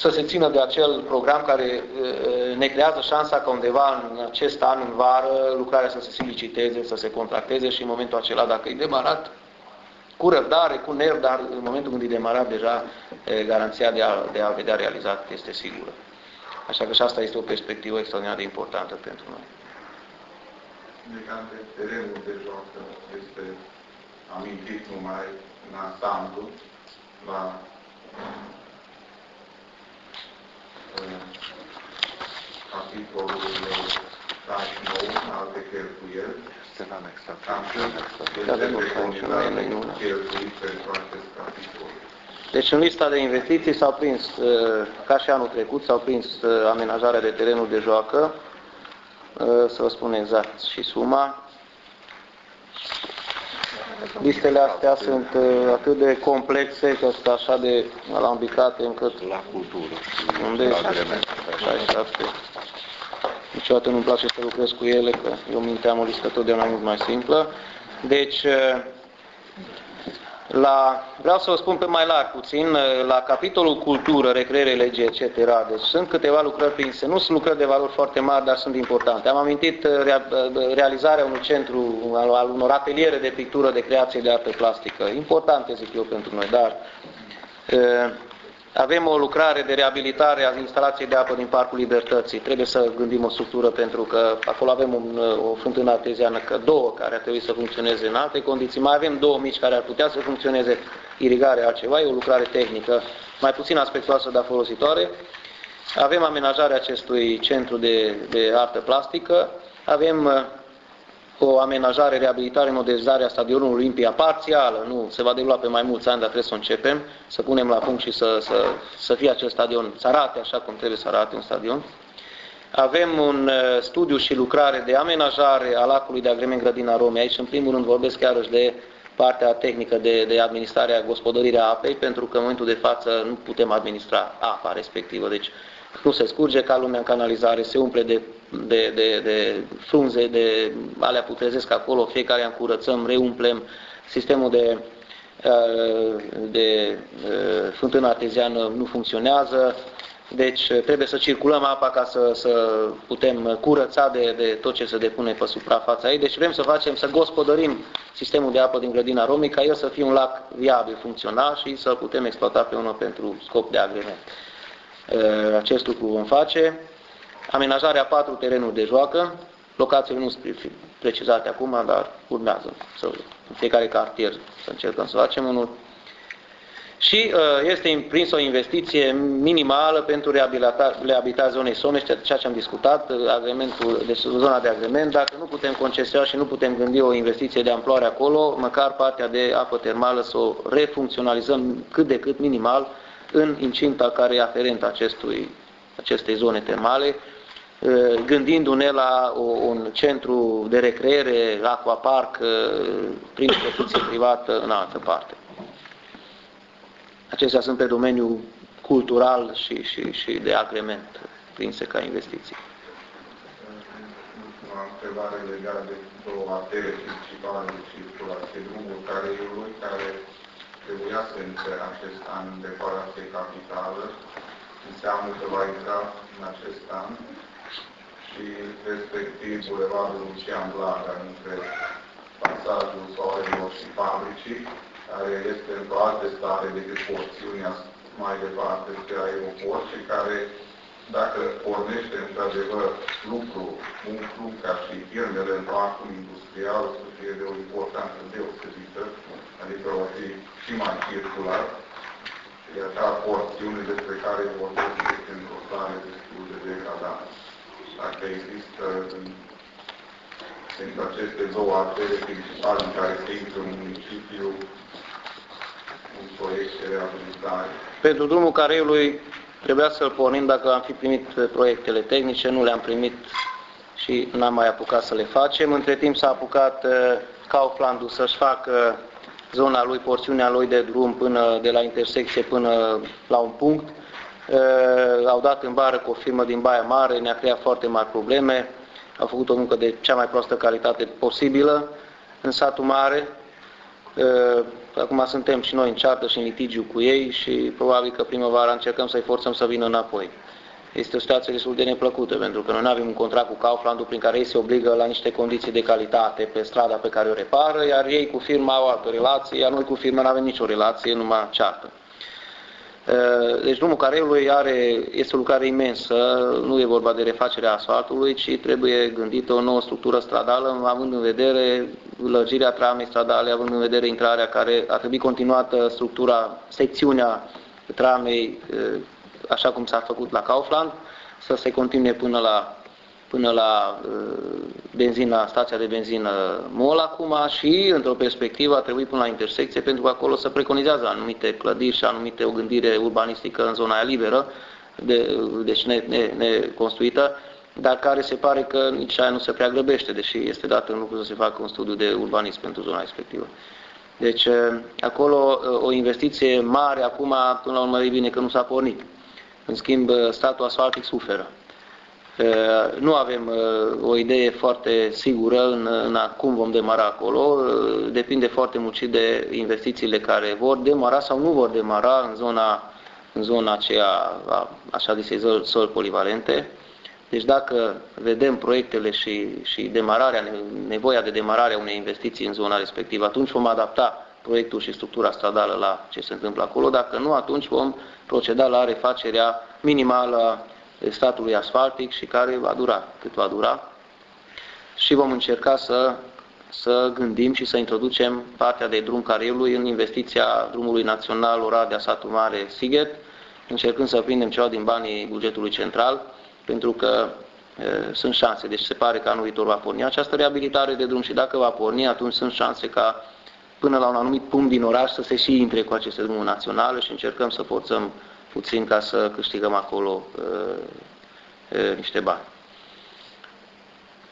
să se țină de acel program care uh, ne creează șansa ca undeva în acest an, în vară, lucrarea să se soliciteze, să se contracteze și în momentul acela, dacă e demarat, cu răbdare, cu nerv, dar în momentul când e demarat, deja garanția de a, de a vedea realizat este sigură. Așa că și asta este o perspectivă extraordinar de importantă pentru noi. Deci, terenul de joacă este amintit numai în ansamblu la uh, capitolul 69, alte cheltuieli, Este în anexat. Am Da, da, nu, aici nu e, nu, nu. cheltuit pentru acest capitol. Deci în lista de investiții s-au prins, uh, ca și anul trecut, s-au prins uh, amenajarea de terenuri de joacă, uh, să vă spun exact și suma. Listele astea sunt atât de complexe, că sunt așa de alambicate încât La cultură și unde la e agrement. 67. Niciodată nu-mi place să lucrez cu ele, că eu minteam o listă totdeauna mult mai simplă. Deci, la, vreau să vă spun pe mai larg puțin, la capitolul cultură, recreere, lege, etc. Deci sunt câteva lucrări prinse, nu sunt lucrări de valori foarte mari, dar sunt importante. Am amintit rea, realizarea unui centru, al, al unor ateliere de pictură, de creație de artă plastică. Importante, zic eu, pentru noi, dar avem o lucrare de reabilitare a instalației de apă din Parcul Libertății. Trebuie să gândim o structură pentru că acolo avem un, o fântână arteziană, că două care ar trebui să funcționeze în alte condiții. Mai avem două mici care ar putea să funcționeze irigare altceva. E o lucrare tehnică mai puțin aspectoasă, dar folositoare. Avem amenajarea acestui centru de, de artă plastică. Avem o amenajare, reabilitare, modernizare a stadionului Olimpia parțială, nu se va derula pe mai mulți ani, dar trebuie să o începem, să punem la punct și să, să, să fie acest stadion, să arate așa cum trebuie să arate un stadion. Avem un uh, studiu și lucrare de amenajare a lacului de agrement Grădina Romei. Aici, în primul rând, vorbesc chiarăși de partea tehnică de, de administrare a gospodărirea apei, pentru că în momentul de față nu putem administra apa respectivă. Deci nu se scurge ca lumea în canalizare, se umple de, de, de, de frunze, de alea putrezesc acolo, fiecare an curățăm, reumplem, sistemul de, de fântână arteziană nu funcționează, deci trebuie să circulăm apa ca să, să putem curăța de, de tot ce se depune pe suprafața ei. Deci vrem să facem, să gospodărim sistemul de apă din grădina Romei ca el să fie un lac viabil, funcțional și să putem exploata pe unul pentru scop de agrement. Acest lucru vom face. Amenajarea patru terenuri de joacă, locațiile nu sunt precizate acum, dar urmează să, în fiecare cartier să încercăm să facem unul. Și este prins o investiție minimală pentru reabilitarea zonei Someș, ceea ce am discutat, agrementul, deci zona de agrement. Dacă nu putem concesiona și nu putem gândi o investiție de amploare acolo, măcar partea de apă termală să o refuncționalizăm cât de cât minimal, în incinta care e aferentă acestui, acestei zone termale, gândindu-ne la un centru de recreere, aquapark, prin protecție privată în altă parte. Acestea sunt pe domeniul cultural și, și, și de agrement prinse ca investiții. O întrebare legată de două artere principale de circulație, drumul Careiului, care trebuia să intre acest an în declarație capitală, înseamnă că va intra în acest an. Și respectiv Bulevardul Lucian Blaga între pasajul Soarelor și fabricii, care este într-o altă stare decât porțiunea mai departe spre aeroport și care, dacă pornește într-adevăr lucru, un club ca și firmele în parcul industrial, să fie de o importanță deosebită, adică va fi și mai circular, și acea porțiune despre care vorbesc este într-o stare destul de degradată. Dacă există în, între aceste două artere principale în care se intră în municipiu un proiect de reabilitare. Pentru drumul Careiului trebuia să-l pornim dacă am fi primit proiectele tehnice, nu le-am primit și n-am mai apucat să le facem. Între timp s-a apucat uh, Kauflandul să-și facă zona lui, porțiunea lui de drum până de la intersecție până la un punct. Uh, au dat în bară cu o firmă din Baia Mare, ne-a creat foarte mari probleme, au făcut o muncă de cea mai proastă calitate posibilă în satul mare. Uh, acum suntem și noi în ceartă și în litigiu cu ei și probabil că primăvara încercăm să-i forțăm să vină înapoi. Este o situație destul de neplăcută, pentru că noi nu avem un contract cu Kauflandul prin care ei se obligă la niște condiții de calitate pe strada pe care o repară, iar ei cu firma au altă relație, iar noi cu firma nu avem nicio relație, numai ceartă. Deci drumul Careiului are, este o lucrare imensă, nu e vorba de refacerea asfaltului, ci trebuie gândită o nouă structură stradală, având în vedere lărgirea tramei stradale, având în vedere intrarea care ar trebui continuată structura, secțiunea tramei așa cum s-a făcut la Kaufland, să se continue până la, până la uh, benzina, stația de benzină MOL acum și, într-o perspectivă, a trebuit până la intersecție pentru că acolo se preconizează anumite clădiri și anumite o gândire urbanistică în zona aia liberă, de, deci neconstruită, ne dar care se pare că nici aia nu se prea grăbește, deși este dat în lucru să se facă un studiu de urbanism pentru zona respectivă. Deci acolo o investiție mare, acum, până la urmă, e bine că nu s-a pornit. În schimb, statul asfaltic suferă. Nu avem o idee foarte sigură în, în cum vom demara acolo. Depinde foarte mult și de investițiile care vor demara sau nu vor demara în zona, în zona aceea, așa zise, sol polivalente. Deci dacă vedem proiectele și, și demararea, nevoia de demarare a unei investiții în zona respectivă, atunci vom adapta proiectul și structura stradală la ce se întâmplă acolo. Dacă nu, atunci vom proceda la refacerea minimală statului asfaltic și care va dura cât va dura și vom încerca să, să gândim și să introducem partea de drum careiului în investiția drumului național Oradea Satu Mare Sighet, încercând să prindem ceva din banii bugetului central, pentru că e, sunt șanse. Deci se pare că anul viitor va porni această reabilitare de drum și dacă va porni, atunci sunt șanse ca până la un anumit punct din oraș să se și intre cu aceste drumuri naționale și încercăm să forțăm puțin ca să câștigăm acolo uh, uh, niște bani.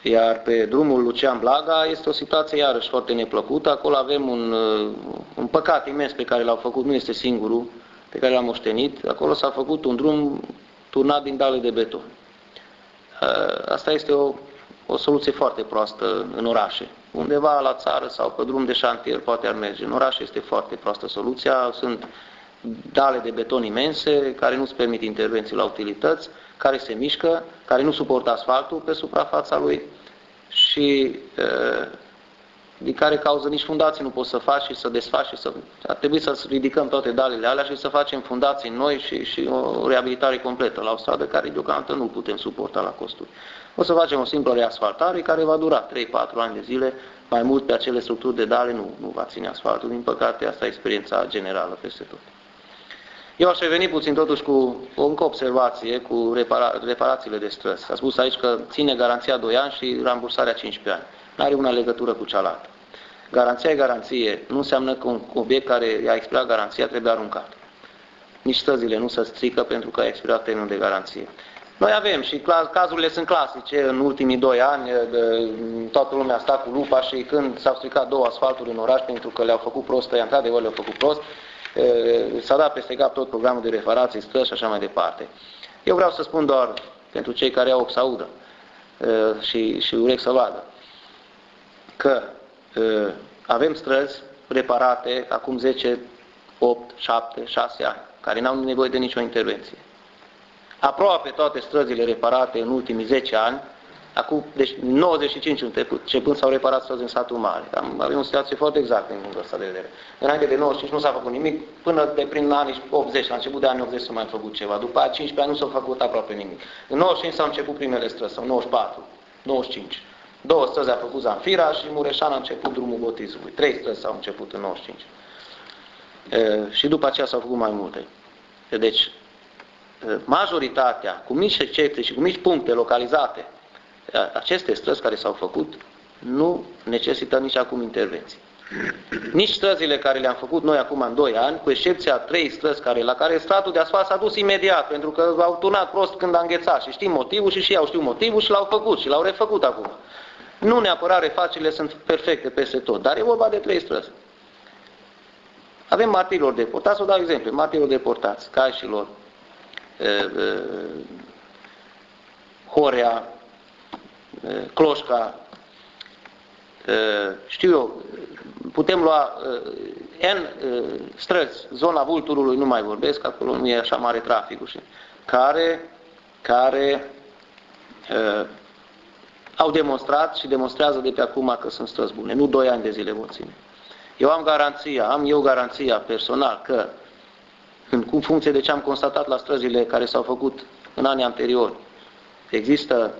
Iar pe drumul Lucian Blaga este o situație iarăși foarte neplăcută. Acolo avem un, uh, un păcat imens pe care l-au făcut, nu este singurul, pe care l-am moștenit. Acolo s-a făcut un drum turnat din dale de beton. Uh, asta este o, o soluție foarte proastă în orașe. Undeva la țară sau pe drum de șantier poate ar merge. În oraș este foarte proastă soluția. Sunt dale de beton imense, care nu-ți permit intervenții la utilități, care se mișcă, care nu suportă asfaltul pe suprafața lui și din care cauză nici fundații nu poți să faci și să desfaci și să... Ar trebui să ridicăm toate dalele alea și să facem fundații noi și, și o reabilitare completă la o stradă care deocamdată nu putem suporta la costuri. O să facem o simplă reasfaltare care va dura 3-4 ani de zile, mai mult pe acele structuri de dale nu, nu va ține asfaltul. Din păcate, asta e experiența generală peste tot. Eu aș reveni puțin totuși cu o încă observație cu repara, reparațiile de străzi. S-a spus aici că ține garanția 2 ani și rambursarea 15 ani. Nu are una legătură cu cealaltă. Garanția e garanție. Nu înseamnă că un obiect care i-a expirat garanția trebuie aruncat. Nici străzile nu se strică pentru că a expirat termenul de garanție. Noi avem și cazurile sunt clasice. În ultimii doi ani toată lumea a stat cu lupa și când s-au stricat două asfalturi în oraș pentru că le-au făcut prost, într-adevăr le-au făcut prost, s-a dat peste cap tot programul de reparații, străzi și așa mai departe. Eu vreau să spun doar pentru cei care au ochi să audă și, și urechi să vadă că avem străzi reparate acum 10, 8, 7, 6 ani, care n-au nevoie de nicio intervenție. Aproape toate străzile reparate în ultimii 10 ani Acum, deci 95 începând s-au reparat străzi în satul mare. Am, avem o situație foarte exactă în punctul ăsta de vedere. Înainte de 95 nu s-a făcut nimic, până de prin anii 80, la început de anii 80 s-a mai făcut ceva. După 15 ani nu s-a făcut aproape nimic. În 95 s-au început primele străzi, sau 94, 95. Două străzi a făcut Zanfira și Mureșan a început drumul botizului. Trei străzi s-au început în 95. E, și după aceea s-au făcut mai multe. Deci, majoritatea, cu mici excepții și cu mici puncte localizate, aceste străzi care s-au făcut nu necesită nici acum intervenții. Nici străzile care le-am făcut noi acum în 2 ani, cu excepția trei străzi care, la care stratul de asfalt s-a dus imediat, pentru că au turnat prost când a înghețat și știm motivul și și ei au știu motivul și l-au făcut și l-au refăcut acum. Nu neapărat refacerile sunt perfecte peste tot, dar e vorba de trei străzi. Avem martirilor deportați, să dau exemple, martirilor deportați, Caișilor, e, e, Horea, Cloșca, știu eu, putem lua N străzi, zona Vulturului, nu mai vorbesc, acolo nu e așa mare traficul, și care, care uh, au demonstrat și demonstrează de pe acum că sunt străzi bune. Nu doi ani de zile vor ține. Eu am garanția, am eu garanția personal că în funcție de ce am constatat la străzile care s-au făcut în anii anteriori, există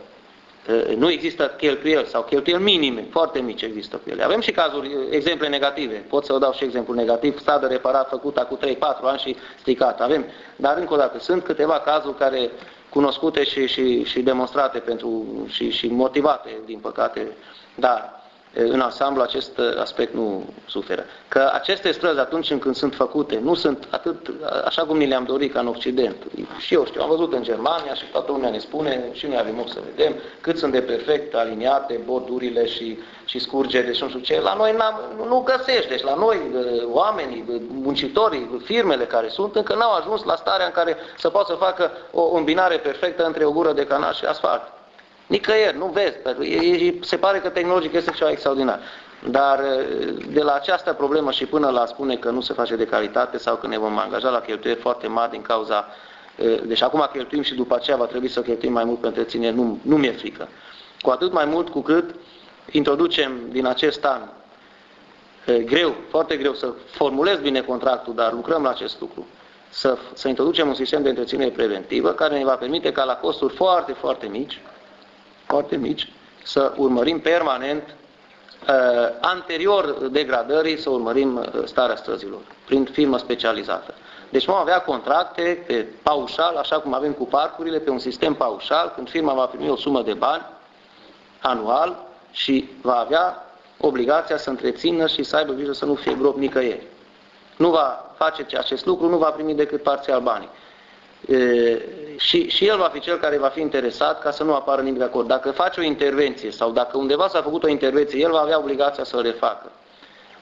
nu există cheltuieli sau cheltuieli minime, foarte mici există cu ele. Avem și cazuri, exemple negative. Pot să vă dau și exemplu negativ, stradă reparat, făcută cu 3-4 ani și stricată. Avem, dar încă o dată, sunt câteva cazuri care cunoscute și, și, și demonstrate pentru, și, și motivate, din păcate, dar în ansamblu acest aspect nu suferă. Că aceste străzi atunci când sunt făcute nu sunt atât așa cum ni le-am dorit ca în Occident. Și eu știu, am văzut în Germania și toată lumea ne spune și noi avem ochi să vedem cât sunt de perfect aliniate bordurile și, și scurgere și nu știu ce. La noi nu, nu găsești. Deci la noi oamenii, muncitorii, firmele care sunt încă n-au ajuns la starea în care să poată să facă o îmbinare perfectă între o gură de canal și asfalt. Nicăieri, nu vezi, pentru se pare că tehnologic este ceva extraordinar. Dar de la această problemă și până la spune că nu se face de calitate sau că ne vom angaja la cheltuieli foarte mari din cauza... Deci acum cheltuim și după aceea va trebui să cheltuim mai mult pentru ține, nu, nu mi-e frică. Cu atât mai mult cu cât introducem din acest an greu, foarte greu să formulez bine contractul, dar lucrăm la acest lucru. Să, să introducem un sistem de întreținere preventivă care ne va permite ca la costuri foarte, foarte mici foarte mici, să urmărim permanent, uh, anterior degradării, să urmărim uh, starea străzilor, prin firmă specializată. Deci vom avea contracte pe paușal, așa cum avem cu parcurile, pe un sistem paușal, când firma va primi o sumă de bani anual și va avea obligația să întrețină și să aibă grijă să nu fie grob nicăieri. Nu va face acest lucru, nu va primi decât parțial banii și, și el va fi cel care va fi interesat ca să nu apară nimic de acord. Dacă face o intervenție sau dacă undeva s-a făcut o intervenție, el va avea obligația să o refacă.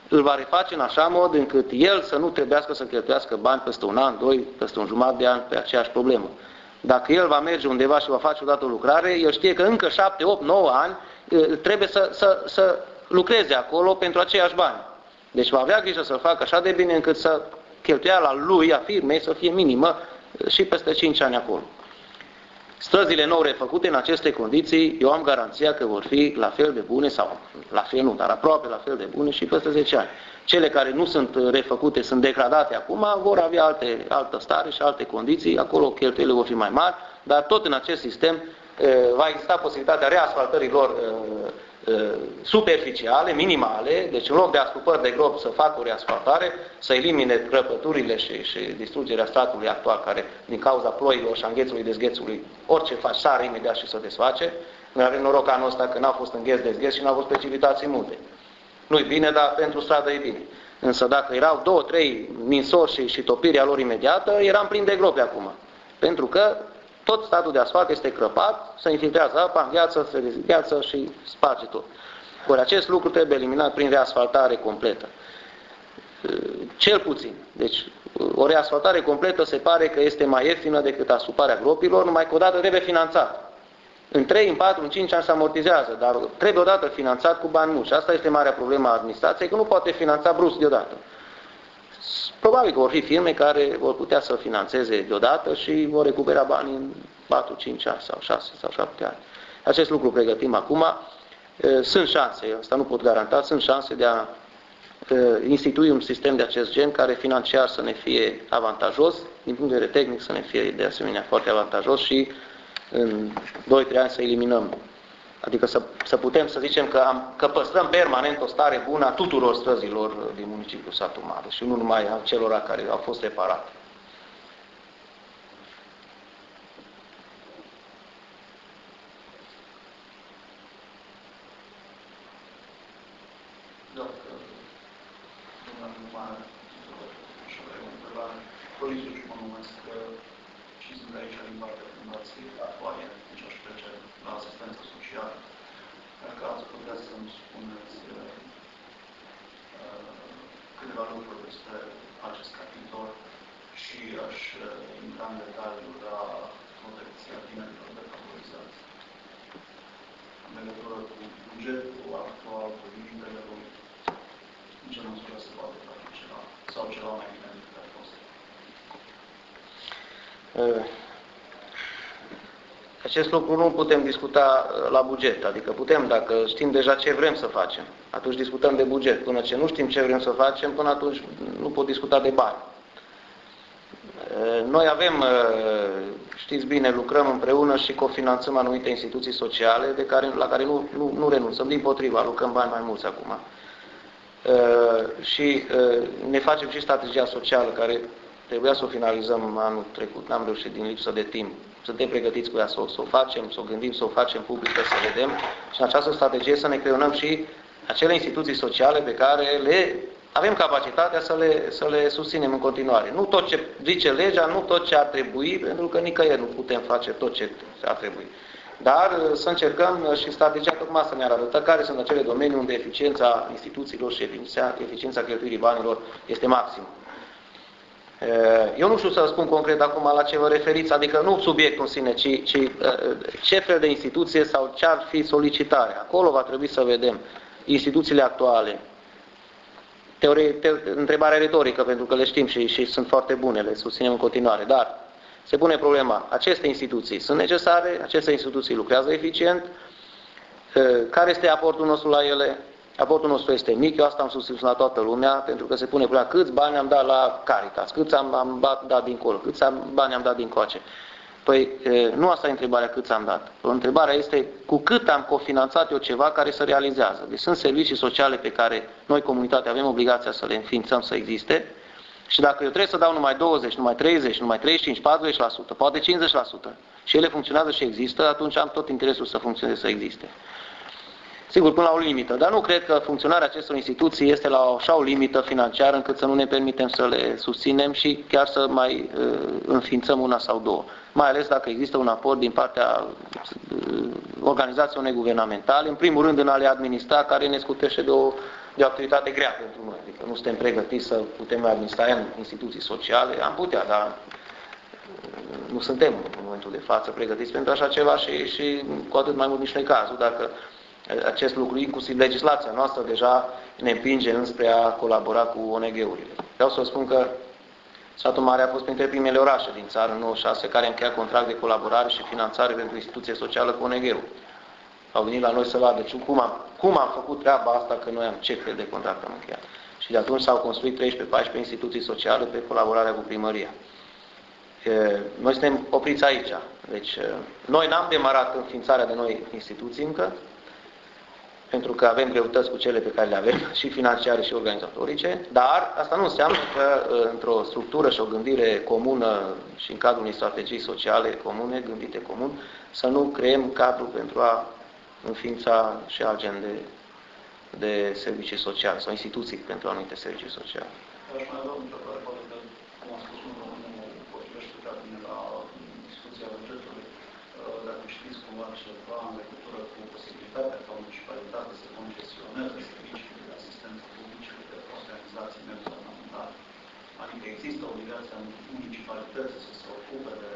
Îl va reface în așa mod încât el să nu trebuiască să cheltuiască bani peste un an, doi, peste un jumătate de an pe aceeași problemă. Dacă el va merge undeva și va face odată o lucrare, el știe că încă 7, 8, 9 ani trebuie să, să, să lucreze acolo pentru aceiași bani. Deci va avea grijă să-l facă așa de bine încât să cheltuiala lui, a firmei, să fie minimă și peste 5 ani acolo. Străzile nou refăcute în aceste condiții, eu am garanția că vor fi la fel de bune, sau la fel nu, dar aproape la fel de bune și peste 10 ani. Cele care nu sunt refăcute, sunt degradate acum, vor avea alte, altă stare și alte condiții, acolo cheltuielile vor fi mai mari, dar tot în acest sistem eh, va exista posibilitatea reasfaltării lor eh, Uh, superficiale, minimale, deci în loc de ascupări de grob să facă o reasfaltare, să elimine crăpăturile și, și distrugerea stratului actual, care din cauza ploilor și înghețului dezghețului, orice faci, sare imediat și să desface. Noi avem noroc anul ăsta că n-au fost îngheț dezgheț și n-au fost precipitații multe. Nu-i bine, dar pentru stradă e bine. Însă dacă erau două, trei ninsori și, și topirea lor imediată, eram plin de gropi acum. Pentru că tot statul de asfalt este crăpat, se infiltrează apa în gheață, se dezgheață și sparge tot. Ori acest lucru trebuie eliminat prin reasfaltare completă. Cel puțin. Deci, o reasfaltare completă se pare că este mai ieftină decât asuparea gropilor, numai că odată trebuie finanțat. În 3, în 4, în 5 ani se amortizează, dar trebuie odată finanțat cu bani mulți. Asta este marea problemă a administrației, că nu poate finanța brusc deodată. Probabil că vor fi firme care vor putea să financeze deodată și vor recupera banii în 4, 5 ani sau 6 sau 7 ani. Acest lucru pregătim acum. Sunt șanse, asta nu pot garanta, sunt șanse de a institui un sistem de acest gen care financiar să ne fie avantajos, din punct de vedere tehnic să ne fie de asemenea foarte avantajos și în 2-3 ani să eliminăm Adică să, să putem să zicem că, am, că păstrăm permanent o stare bună a tuturor străzilor din municipiul Satu Mare și nu numai a celor care au fost reparate. Acest lucru nu putem discuta uh, la buget, adică putem, dacă știm deja ce vrem să facem, atunci discutăm de buget. Până ce nu știm ce vrem să facem, până atunci nu pot discuta de bani. Uh, noi avem, uh, știți bine, lucrăm împreună și cofinanțăm anumite instituții sociale de care, la care nu, nu, nu renunțăm, din potriva, lucrăm bani mai mulți acum. Și ne facem și strategia socială care trebuia să o finalizăm anul trecut, n-am reușit din lipsă de timp suntem pregătiți cu ea să o, să o facem, să o gândim, să o facem publică, să vedem și în această strategie să ne creionăm și acele instituții sociale pe care le avem capacitatea să le, să le susținem în continuare. Nu tot ce zice legea, nu tot ce ar trebui, pentru că nicăieri nu putem face tot ce ar trebui. Dar uh, să încercăm uh, și strategia tocmai să ne arătă care sunt acele domenii unde eficiența instituțiilor și eficiența, eficiența cheltuirii banilor este maximă. Uh, eu nu știu să spun concret acum la ce vă referiți, adică nu subiectul în sine, ci, ci ce fel de instituție sau ce ar fi solicitarea. Acolo va trebui să vedem instituțiile actuale. Teorie, te, întrebare retorică, pentru că le știm și, și sunt foarte bune, le susținem în continuare, dar se pune problema, aceste instituții sunt necesare, aceste instituții lucrează eficient, care este aportul nostru la ele? Aportul nostru este mic, eu asta am susținut la toată lumea, pentru că se pune problema câți bani am dat la Caritas, câți am, am dat dincolo, câți am, bani am dat din coace. Păi nu asta e întrebarea cât am dat. Întrebarea este cu cât am cofinanțat eu ceva care se realizează. Deci sunt servicii sociale pe care noi, comunitatea, avem obligația să le înființăm să existe și dacă eu trebuie să dau numai 20, numai 30, numai 35, 40%, poate 50% și ele funcționează și există, atunci am tot interesul să funcționeze, să existe. Sigur, până la o limită, dar nu cred că funcționarea acestor instituții este la așa o limită financiară încât să nu ne permitem să le susținem și chiar să mai uh, înființăm una sau două. Mai ales dacă există un aport din partea uh, organizațiilor neguvernamentale, în primul rând în a le administra, care ne scutește de o de o activitate grea pentru noi. Adică nu suntem pregătiți să putem administra în instituții sociale, am putea, dar nu suntem în momentul de față pregătiți pentru așa ceva și, și cu atât mai mult nici nu cazul dacă acest lucru, inclusiv legislația noastră, deja ne împinge înspre a colabora cu ONG-urile. Vreau să vă spun că Satul Mare a fost printre primele orașe din țară, în 96, care încheia contract de colaborare și finanțare pentru instituție socială cu ONG-ul au venit la noi să vadă deci, cum am, cum am făcut treaba asta, că noi am ce fel de contract am încheiat. Și de atunci s-au construit 13-14 instituții sociale pe colaborarea cu primăria. Noi suntem opriți aici. Deci, noi n-am demarat înființarea de noi instituții încă, pentru că avem greutăți cu cele pe care le avem, și financiare și organizatorice, dar asta nu înseamnă că într-o structură și o gândire comună și în cadrul unei strategii sociale comune, gândite comun, să nu creăm cadru pentru a înființa și agende de servicii sociale sau instituții pentru anumite servicii sociale. Aș mai avea o întrebare, poate că, cum am spus, nu, nu potrivește prea bine la discuția bugetului. Uh, dacă știți cumva ceva în legătură cu posibilitatea ca municipalitatea să concesioneze servicii de asistență publice de organizații neguvernamentale. Adică există obligația municipalității să se ocupe de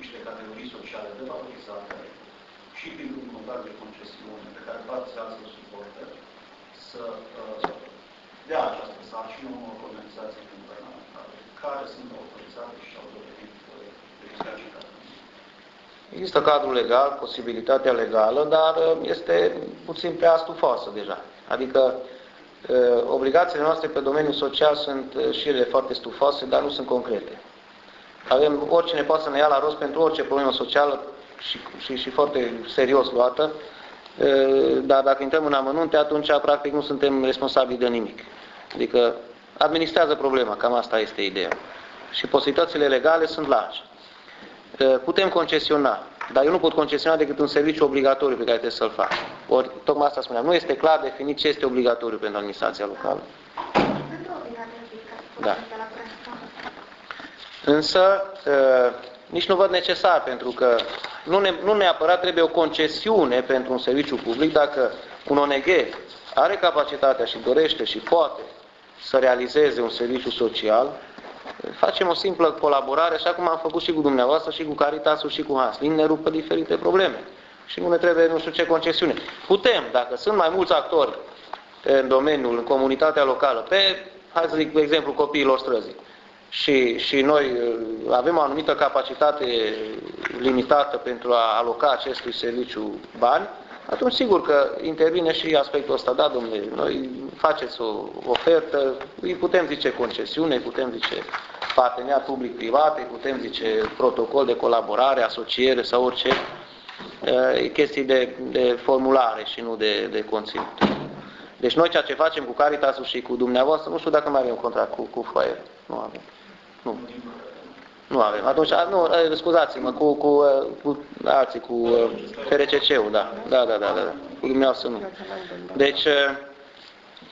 niște categorii sociale devalorizate și prin un contract de concesiune pe care toate alții suportă, să uh, dea această sarcină unor organizații guvernamentale care sunt autorizate și au dovedit uh, Există cadrul legal, posibilitatea legală, dar uh, este puțin prea stufoasă deja. Adică uh, obligațiile noastre pe domeniul social sunt și ele foarte stufoase, dar nu sunt concrete. Avem, oricine poate să ne ia la rost pentru orice problemă socială, și, și, și foarte serios luată, dar dacă intrăm în amănunte, atunci practic nu suntem responsabili de nimic. Adică administrează problema, cam asta este ideea. Și posibilitățile legale sunt largi. Putem concesiona, dar eu nu pot concesiona decât un serviciu obligatoriu pe care trebuie să-l fac. Ori, tocmai asta spuneam, nu este clar definit ce este obligatoriu pentru administrația locală. Da. Însă, nici nu văd necesar, pentru că nu, ne, nu neapărat trebuie o concesiune pentru un serviciu public dacă un ONG are capacitatea și dorește și poate să realizeze un serviciu social, facem o simplă colaborare, așa cum am făcut și cu dumneavoastră, și cu Caritasul, și cu Haslin, ne rupă diferite probleme. Și nu ne trebuie nu știu ce concesiune. Putem, dacă sunt mai mulți actori în domeniul, în comunitatea locală, pe, hai să zic, de exemplu, copiilor străzii, și, și noi uh, avem o anumită capacitate limitată pentru a aloca acestui serviciu bani, atunci sigur că intervine și aspectul ăsta. Da, domnule, noi faceți o ofertă, îi putem zice concesiune, putem zice parteneriat public-privat, putem zice protocol de colaborare, asociere sau orice. Uh, e chestii de, de formulare și nu de, de conținut. Deci noi ceea ce facem cu Caritasul și cu dumneavoastră, nu știu dacă mai avem contract cu, cu foaie. Nu avem. Nu. Nu avem. Atunci, a, nu, a, scuzați-mă, cu, cu, uh, cu alții, cu uh, FRCC-ul, da. Da, da, da, da, da. Cu dumneavoastră nu. Deci, uh,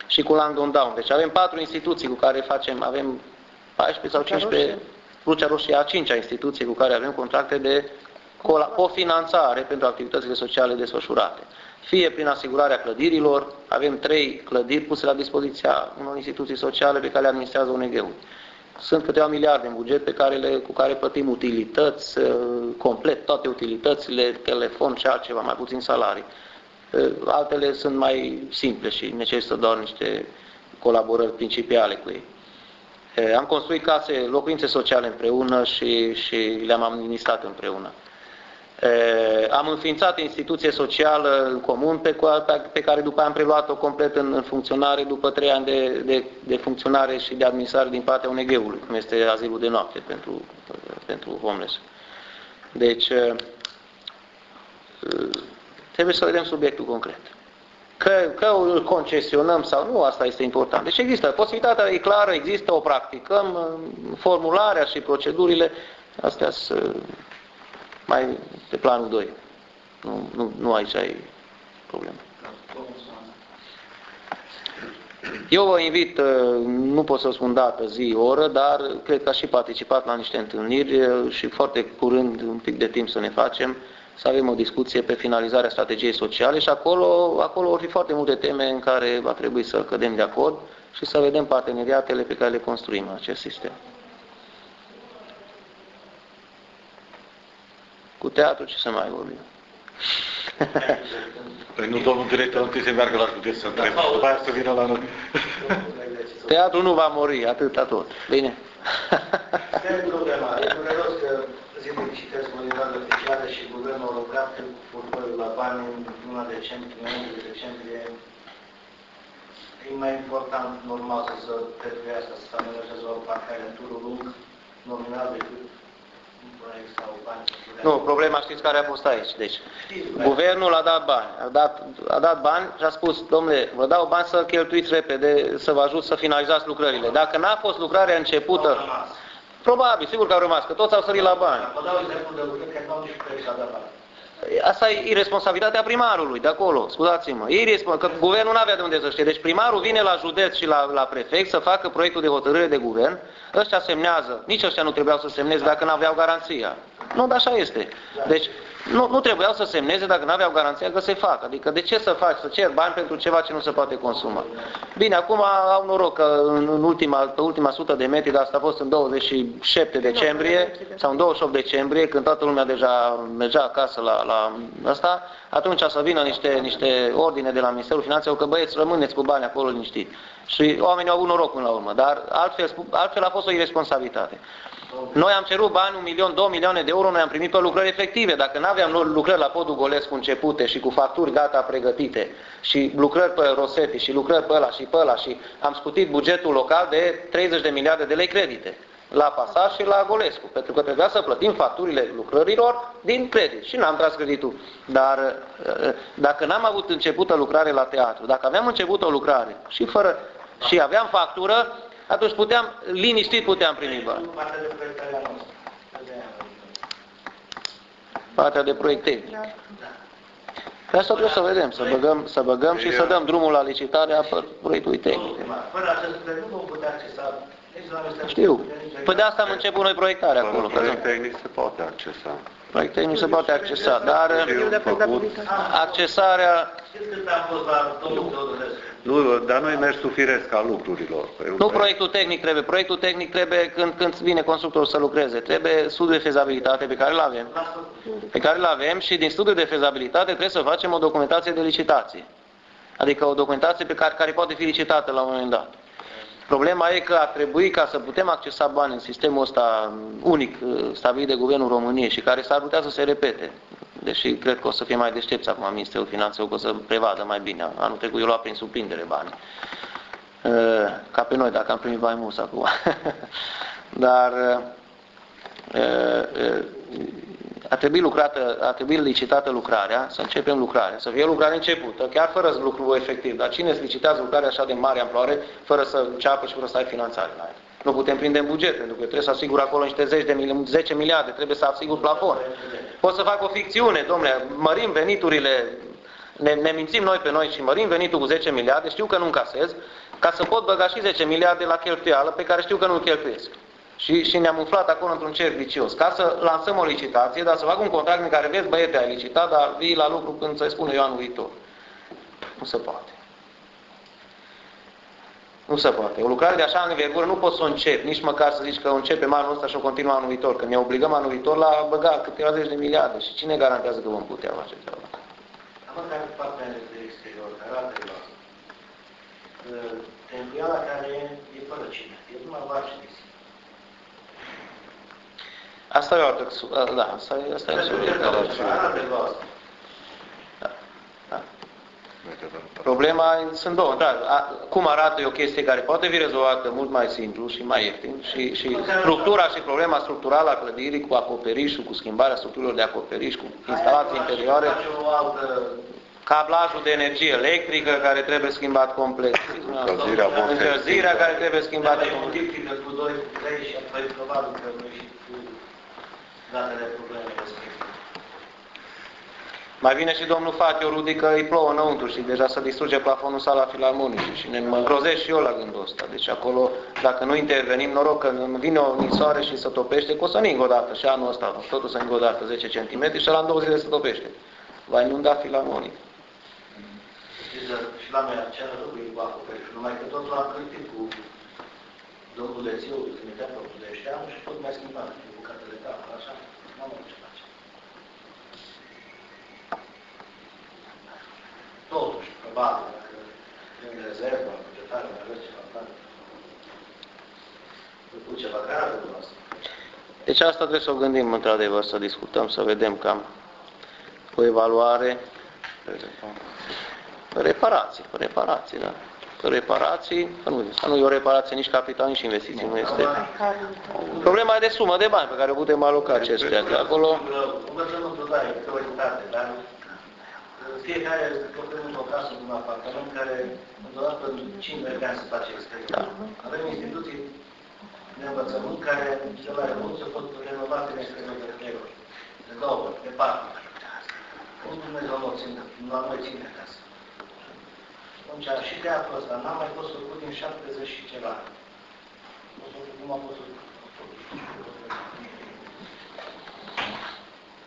și cu Langdon Down. Deci avem patru instituții cu care facem, avem 14 sau 15, Crucea Roșie a cincea instituție cu care avem contracte de cofinanțare pentru activitățile sociale desfășurate. Fie prin asigurarea clădirilor, avem trei clădiri puse la dispoziția unor instituții sociale pe care le administrează ONG-ul. Sunt câteva miliarde în buget pe care le, cu care plătim utilități, uh, complet toate utilitățile, telefon și altceva, mai puțin salarii. Uh, altele sunt mai simple și necesită doar niște colaborări principiale cu ei. Uh, am construit case, locuințe sociale împreună și, și le-am administrat împreună. Am înființat instituție socială în comun pe, pe care după aia am preluat-o complet în, în funcționare după trei ani de, de, de funcționare și de administrare din partea ONG-ului, cum este azilul de noapte pentru, pentru homeless. Deci, trebuie să vedem subiectul concret. Că, că îl concesionăm sau nu, asta este important. Deci există, posibilitatea e clară, există, o practicăm, formularea și procedurile, astea sunt mai pe planul 2. Nu, nu, nu aici ai problemă. Eu vă invit, uh, nu pot să spun dată, zi, oră, dar cred că și participat la niște întâlniri uh, și foarte curând, un pic de timp să ne facem, să avem o discuție pe finalizarea strategiei sociale și acolo, acolo vor fi foarte multe teme în care va trebui să cădem de acord și să vedem parteneriatele pe care le construim în acest sistem. Cu teatru ce să mai vorbim? Păi nu, domnul director, întâi se meargă la județ să întreb, după aia să vină la noi. Teatru nu va mori, atâta tot. Bine? Este problema. E dureros că zilnic citesc monitoare oficiale și guvernul a lucrat cu furtării la bani în luna decembrie, în decembrie. E mai important, normal, să se trebuiască să se amenajeze o parcare în turul lung, nominal, decât nu, problema știți care a fost aici. Deci, guvernul a dat bani. A dat, a dat bani și a spus, domnule, vă dau bani să cheltuiți repede, să vă ajut să finalizați lucrările. Dacă n-a fost lucrarea începută, probabil, sigur că au rămas, că toți au sărit la bani. Vă dau exemplu de lucrări care nu au nici să dat bani. Asta e irresponsabilitatea primarului de acolo, scuzați-mă. Că guvernul nu avea de unde să știe. Deci primarul vine la județ și la, la prefect să facă proiectul de hotărâre de guvern, ăștia semnează, nici ăștia nu trebuiau să semneze dacă nu aveau garanția. Nu, dar așa este. Deci nu, nu trebuiau să semneze dacă nu aveau garanția că se fac. Adică de ce să faci, să cer bani pentru ceva ce nu se poate consuma? Bine, acum au noroc că în ultima, pe ultima sută de metri, dar asta a fost în 27 decembrie sau în 28 decembrie, când toată lumea deja mergea acasă la, la asta, atunci să vină niște, niște ordine de la Ministerul Finanțelor că băieți, rămâneți cu bani acolo liniștit. Și oamenii au avut noroc până la urmă, dar altfel, altfel a fost o irresponsabilitate. Noi am cerut bani, un milion, două milioane de euro, noi am primit pe lucrări efective. Dacă nu aveam lucrări la podul Golescu începute și cu facturi gata pregătite și lucrări pe Rosetti și lucrări pe ăla și pe ăla și am scutit bugetul local de 30 de miliarde de lei credite la Pasaj și la Golescu, pentru că trebuia să plătim facturile lucrărilor din credit și n-am tras creditul. Dar eh, dacă n-am avut începută lucrare la teatru, dacă aveam început o lucrare și fără și aveam factură, atunci puteam, liniștit puteam primi bani. Partea de proiect tehnic. Pe asta trebuie să vedem, să băgăm, să băgăm și să dăm drumul la licitarea proiectului tehnic. Fără acest proiect nu vom putea accesa știu. Păi de asta am început noi proiectarea acolo. Proiect tehnic se poate accesa. Proiect tehnic se poate accesa, dar accesarea... Știți cât a fost la domnul Teodorescu? Nu, dar nu e mersul firesc al lucrurilor. Păi nu proiectul tehnic trebuie. Proiectul tehnic trebuie când, când vine constructorul să lucreze. Trebuie studiul de fezabilitate pe care îl avem. Pe care îl avem și din studiul de fezabilitate trebuie să facem o documentație de licitație. Adică o documentație pe care, care poate fi licitată la un moment dat. Problema e că ar trebui ca să putem accesa bani în sistemul ăsta unic stabilit de Guvernul României și care s-ar putea să se repete deși cred că o să fie mai deștepți acum Ministerul Finanțelor, că o să prevadă mai bine. Anul trecut eu luat prin surprindere bani. Uh, ca pe noi, dacă am primit mai mulți acum. Dar uh, uh, a trebuit, lucrată, a trebuit licitată lucrarea, să începem lucrarea, să fie lucrare începută, chiar fără lucru efectiv. Dar cine îți licitează lucrarea așa de mare amploare, fără să înceapă și fără să ai finanțare la ea? Nu putem prinde în buget, pentru că trebuie să asigur acolo niște 10, de mili- 10 miliarde, trebuie să asigur plafon. Pot să fac o ficțiune, domnule, mărim veniturile, ne, ne mințim noi pe noi și mărim venitul cu 10 miliarde, știu că nu încasez, ca să pot băga și 10 miliarde la cheltuială pe care știu că nu-l cheltuiesc. Și, și ne-am umflat acolo într-un cerc vicios. Ca să lansăm o licitație, dar să fac un contract în care vezi, băiete, ai licitat, dar vii la lucru când se spune eu anul viitor. Nu se poate. Nu se poate. O lucrare de așa învergură nu poți să o încep, nici măcar să zici că o începem anul ăsta și o continuăm anul viitor, că ne obligăm anul viitor la a băga câteva zeci de miliarde. Și cine garantează că vom putea face treaba asta? Am care partea de exterior, care arată la Templiala care e fără cine, e numai var și nisip. Asta e o altă, da, asta e, asta e o subiect. Arată la asta. Problema sunt două, da, a- cum arată e o chestie care poate fi rezolvată mult mai simplu și mai ieftin și, și structura și problema structurală a clădirii cu acoperișul, cu schimbarea structurilor de acoperiș, cu instalații interioare, Face o altă... cablajul de energie electrică care trebuie schimbat complet, Încălzirea va fi încălzirea care trebuie schimbată Dacă complet. multiplică cu 2, cu 3 și apoi probabil că nu și cu datele probleme respective. Mai vine și domnul Fatio Rudi că îi plouă înăuntru și deja să distruge plafonul sala filarmonică și ne mă îngrozesc și eu la gândul ăsta. Deci acolo, dacă nu intervenim, noroc că vine o nisoare și se topește, că o să ning odată și anul ăsta, totul să ning odată 10 cm și la în două zile se topește. Va inunda filarmonic. Știți, dar și la noi același lucru e cu acoperișul, numai că totul a cârtit cu domnul Lețiu, trimitea pe Budeștean și tot mai schimbat cu bucatele de apă, așa, n-am avut ce face. Totuși, probabil, dacă în rezervă, bugetară, mai aveți ceva plan, cu ceva care are dumneavoastră. Deci asta trebuie să o gândim într-adevăr, să discutăm, să vedem cam o evaluare, reparații, reparații, da. Că reparații, că nu, că nu e o reparație nici capital, nici investiții, nu este. Problema e de sumă de bani pe care o putem aloca acestea, că acolo... Învățământul, da, e prioritate, dar uh, fiecare lucrăm într-o casă, un apartament care îndonat în 5 de ani se face exterior. Da. Avem instituții de învățământ care de la Revoluție pot renovate în exterior de trei ori, de două ori, de patru ori. Nu Dumnezeu nu ține, la noi ține acasă. Atunci, și teatrul ăsta n-am mai fost făcut din 70 și ceva. ani. Nu știu cum a fost făcut.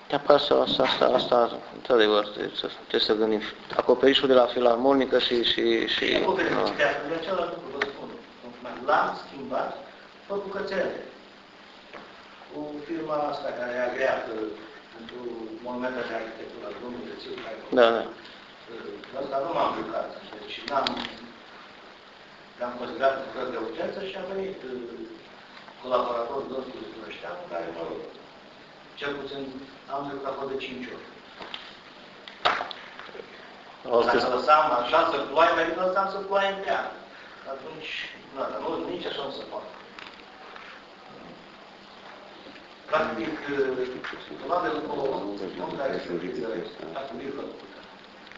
Da, pe asta, asta, asta, asta, într-adevăr, trebuie să, trebuie să gândim. Acoperișul de la filarmonică și... și, și Și acoperiți nu. teatrul, de același lucru, vă spun. L-am schimbat tot bucățele. Cu firma asta care a agreat uh, pentru monumente de arhitectură, domnul Rețiu, care Da, da. Uh, Asta nu m-am jucat. Deci n-am... Am considerat lucrări de urgență și a venit uh, colaboratorul nostru Tureșteanu, care, mă rog, cel puțin am lucrat acolo de 5 ori. Astăzi, Dacă lăsam așa să ploaie, mai bine lăsam să ploaie în pian. Atunci, nu, dar nu, nici așa nu se poate. Practic, probabil o om care se utiliză acului făcută.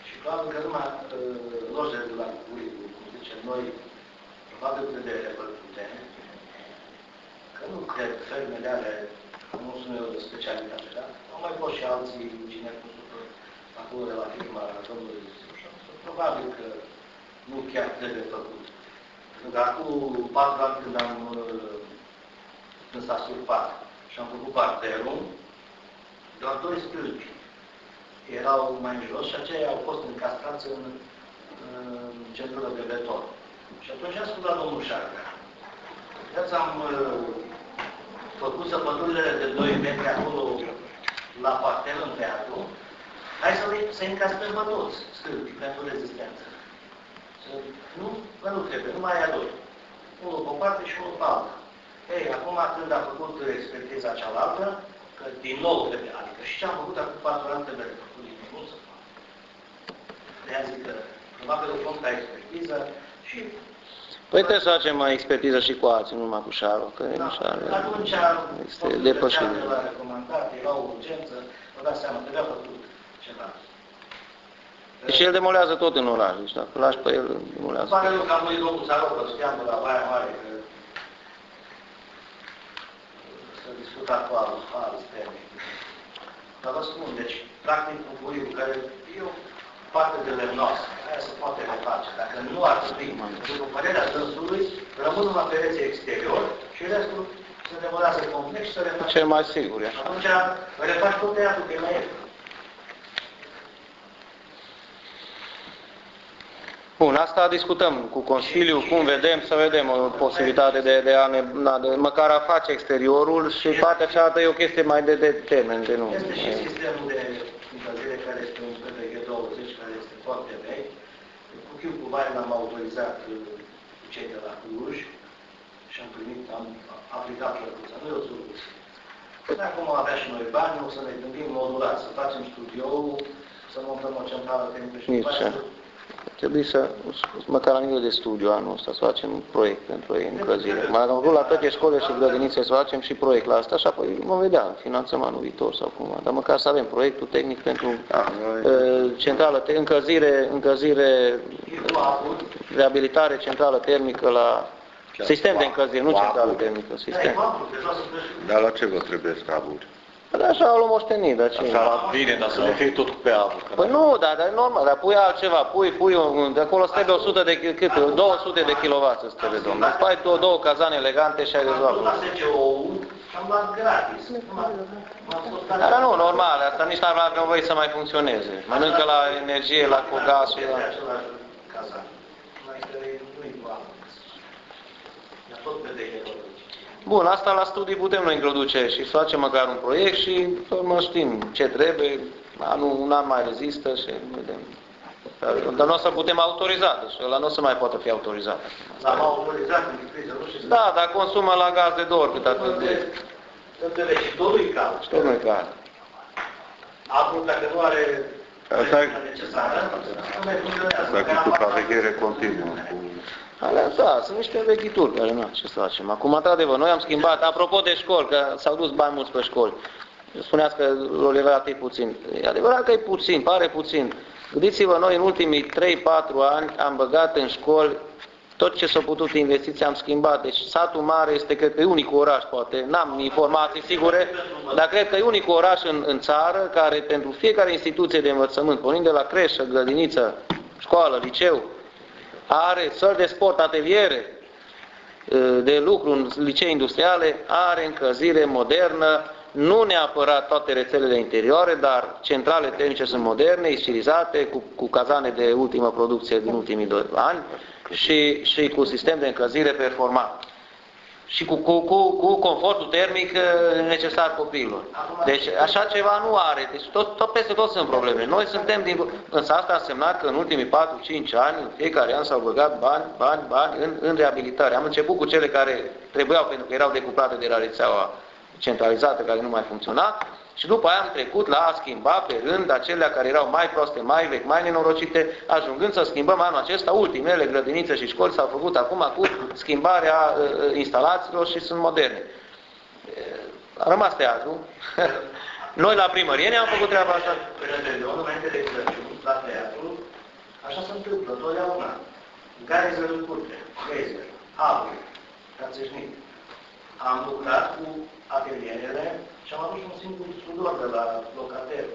Și probabil că numai uh, lojele de la Curii, cum zicem noi, probabil de repătute, că nu cred fermele ale, nu sunt eu de specialitate, da? Au mai fost și alții ingineri cu acolo de la firma domnului Sușan. Probabil că nu chiar trebuie făcut. Pentru că acum patru ani când am uh, când s-a surpat și am făcut parterul, doar doi stâlpi erau mai în jos și aceia au fost încastrați în, în centură de beton. Și atunci am spus la domnul Șarca, Vedeți, am uh, făcut săpăturile de 2 metri acolo la parter în teatru, hai să, le, să încastrăm pe toți stâlpii pentru rezistență. Să, nu, că nu trebuie, numai aia doi. Unul pe o parte și unul pe alta. Ei, acum când a făcut expertiza cealaltă, că din nou trebuie, adică și ce am făcut acum patru ani trebuie făcut din nou, nu se poate. De-aia zic că probabil o ca expertiză și Păi trebuie să facem mai expertiză și cu alții, nu numai cu Șaru, că Da, nu Șaru Atunci, este depășit. de la recomandat, era o urgență, vă dați seama, trebuia făcut ceva. Deci el demolează tot în oraș, deci dacă îl lași pe el, demolează. Pare rău că am lui domnul Țarocă, știam de la Baia Mare, că actual al termic. Dar vă spun, deci, practic, cu puiul care e o parte de lemnos, aia se poate reface. Dacă nu ar trebui, după părerea dânsului, rămân numai pereții exterior și restul se demorează complex și se reface. Cel mai sigur, e așa. Atunci, refaci tot teatrul, că e mai ieftin. Bun, asta discutăm cu Consiliul, cum vedem, să vedem o posibilitate de, de a ne, na, de, măcar a face exteriorul și partea cealaltă e o chestie mai de, de termen, de nu. Este și sistemul de încălzire care este un PPG 20, care este foarte vechi. Cu chiu cu bani l-am autorizat uh, cu cei de la Cluj și am primit, am aplicat plăcuța. Nu e o soluție. Până acum am avea și noi bani, o să ne gândim modulat, să facem studioul, să montăm o centrală tehnică și după Nici aia așa. să- Trebuie să, măcar la nivel de studiu anul ăsta, să facem un proiect pentru ei încălzire. Mai am vrut la toate școlile și grădinițe să facem și proiect la asta și apoi vom vedea, finanțăm anul viitor sau cum. Dar măcar să avem proiectul tehnic pentru Da, uh, centrală, te- încălzire, încălzire, Hidroapul, reabilitare centrală termică la sistem de încălzire, nu centrală termică, da, e sistem. faptul, deja să pleci. Dar la ce vă trebuie scaburi? Dar așa o luăm moștenit, dar ce? Așa, bine, dar să nu fie tot pe apă. că Păi nu, dar, dar e normal, dar pui altceva, pui, pui un, de acolo îți trebuie 100 de, cât, 200 de kW îți trebuie, domnule. Îți Fai două, două cazane elegante și ai Am rezolvat. dus la SCO-ul și am luat gratis. M-a- m-a scos care- Dar nu, normal, asta nici n-ar avea nevoie să mai funcționeze. Mănâncă la energie, la cu gaz și la... același cazan. Mai este, nu-i cu apă. Dar tot pe de Bun, asta la studii putem noi introduce și să facem măcar un proiect și pe urmă știm ce trebuie, anul, un an mai rezistă și vedem. Dar, dar nu o să putem autoriza, deci ăla nu o să mai poată fi autorizat. L-am autorizat în criză, nu știu. Da, dar consumă la gaz de două ori cât atât de... Înțelegi, și tot lui cal. Și tot nu-i clar. Apoi, dacă nu are Asta e- necesară, nu mai funcționează. Asta Că cu apa- supraveghere continuă. Cu... Alea, da, sunt niște vechituri care nu, ce să facem. Acum, într-adevăr, noi am schimbat, apropo de școli, că s-au dus bani mulți pe școli. Spuneați că l-au levat e puțin. E adevărat că e puțin, pare puțin. Gândiți-vă, noi în ultimii 3-4 ani am băgat în școli tot ce s-a putut investiții am schimbat. Deci satul mare este, cred că e unicul oraș, poate, n-am informații sigure, dar cred că e unicul oraș în, în țară care pentru fiecare instituție de învățământ, pornind de la creșă, grădiniță, școală, liceu, are săli de sport, ateliere de lucru în licee industriale, are încălzire modernă, nu neapărat toate rețelele interioare, dar centrale termice sunt moderne, istilizate, cu, cu cazane de ultimă producție din ultimii doi ani și, și cu sistem de încălzire performant. Și cu, cu, cu, cu confortul termic eh, necesar copiilor. Deci așa ceva nu are. Deci tot, tot peste tot sunt probleme. Noi suntem din... Însă asta a însemnat că în ultimii 4-5 ani, în fiecare an s-au băgat bani, bani, bani în, în reabilitare. Am început cu cele care trebuiau pentru că erau decuplate de la rețeaua centralizată care nu mai funcționa și după aia am trecut la a schimba pe rând acelea care erau mai proaste, mai vechi, mai nenorocite, ajungând să schimbăm anul acesta, ultimele grădinițe și școli s-au făcut acum cu schimbarea uh, instalațiilor și sunt moderne. Uh, A rămas teatru. Noi la primărie ne-am făcut treaba asta. Revelion, înainte de Crăciun, la teatru, așa se întâmplă, totdeauna. Gaizer în curte, gaizer, apă, cațeșnic. Am lucrat cu atelierele și am adus un singur sudor de la locater.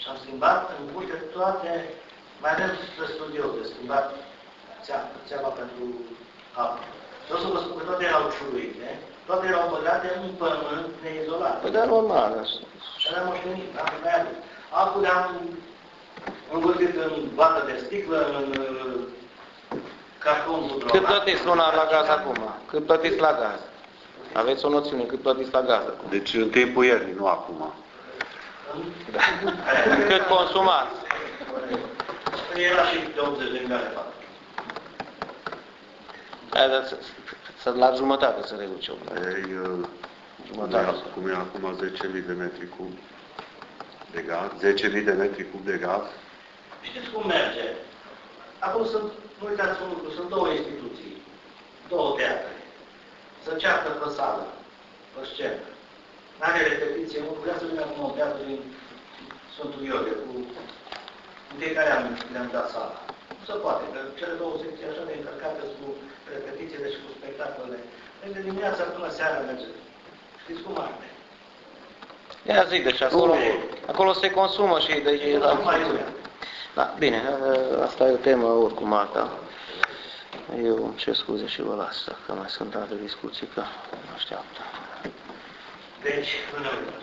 Și am schimbat în curte toate, mai ales spre studio, de schimbat țeapa, țeapa pentru apă. Vreau să vă spun că toate erau ciuluite, toate erau băgate în pământ neizolat. Păi da, normal. așa. Și le-am moștenit, am mai adus. Acum le-am învârtit în bată de sticlă, în uh, carton cu Cât plătiți luna la gaz acum? Cât plătiți la gaz? Aveți o noțiune cât plătiți la gaz acum? Deci în timpul iernii, nu acum. Cât consumați? Era și de 80 de milioane fac. Hai, dar să, să, la jumătate să reduce o Ei, uh, cum e, Jumătate. cum e acum 10.000 de metri cub de gaz, 10.000 de metri cub de gaz, Știți cum merge? Acum sunt, nu uitați un lucru, sunt două instituții, două teatre. Să ceartă pe sală, pe scenă. N-are repetiție, nu vrea să vină acum un teatru din Sfântul Iorghe, cu în fiecare an le-am dat sala. Nu se poate, că cele două secții așa de încărcate sunt cu repetițiile și cu spectacolele. Deci de dimineața până seara merge. Știți cum ar fi? Ia zic, deci acolo, acolo se consumă și deci, Nu mai iurea. Da, bine, asta e o temă oricum alta. Eu îmi cer scuze și vă las, dacă mai sunt alte discuții, că așteaptă. Deci, nu ne uităm.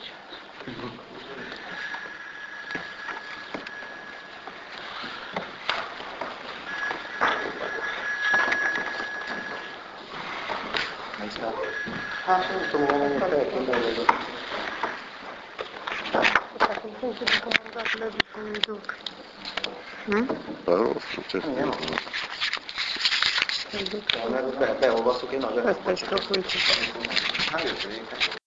Asta în funcție de comandatele lui duc. Nu? Dar nu știu ce spune. Îl duc. Beh, beh, ho visto che no, Asta e scopul. Hai,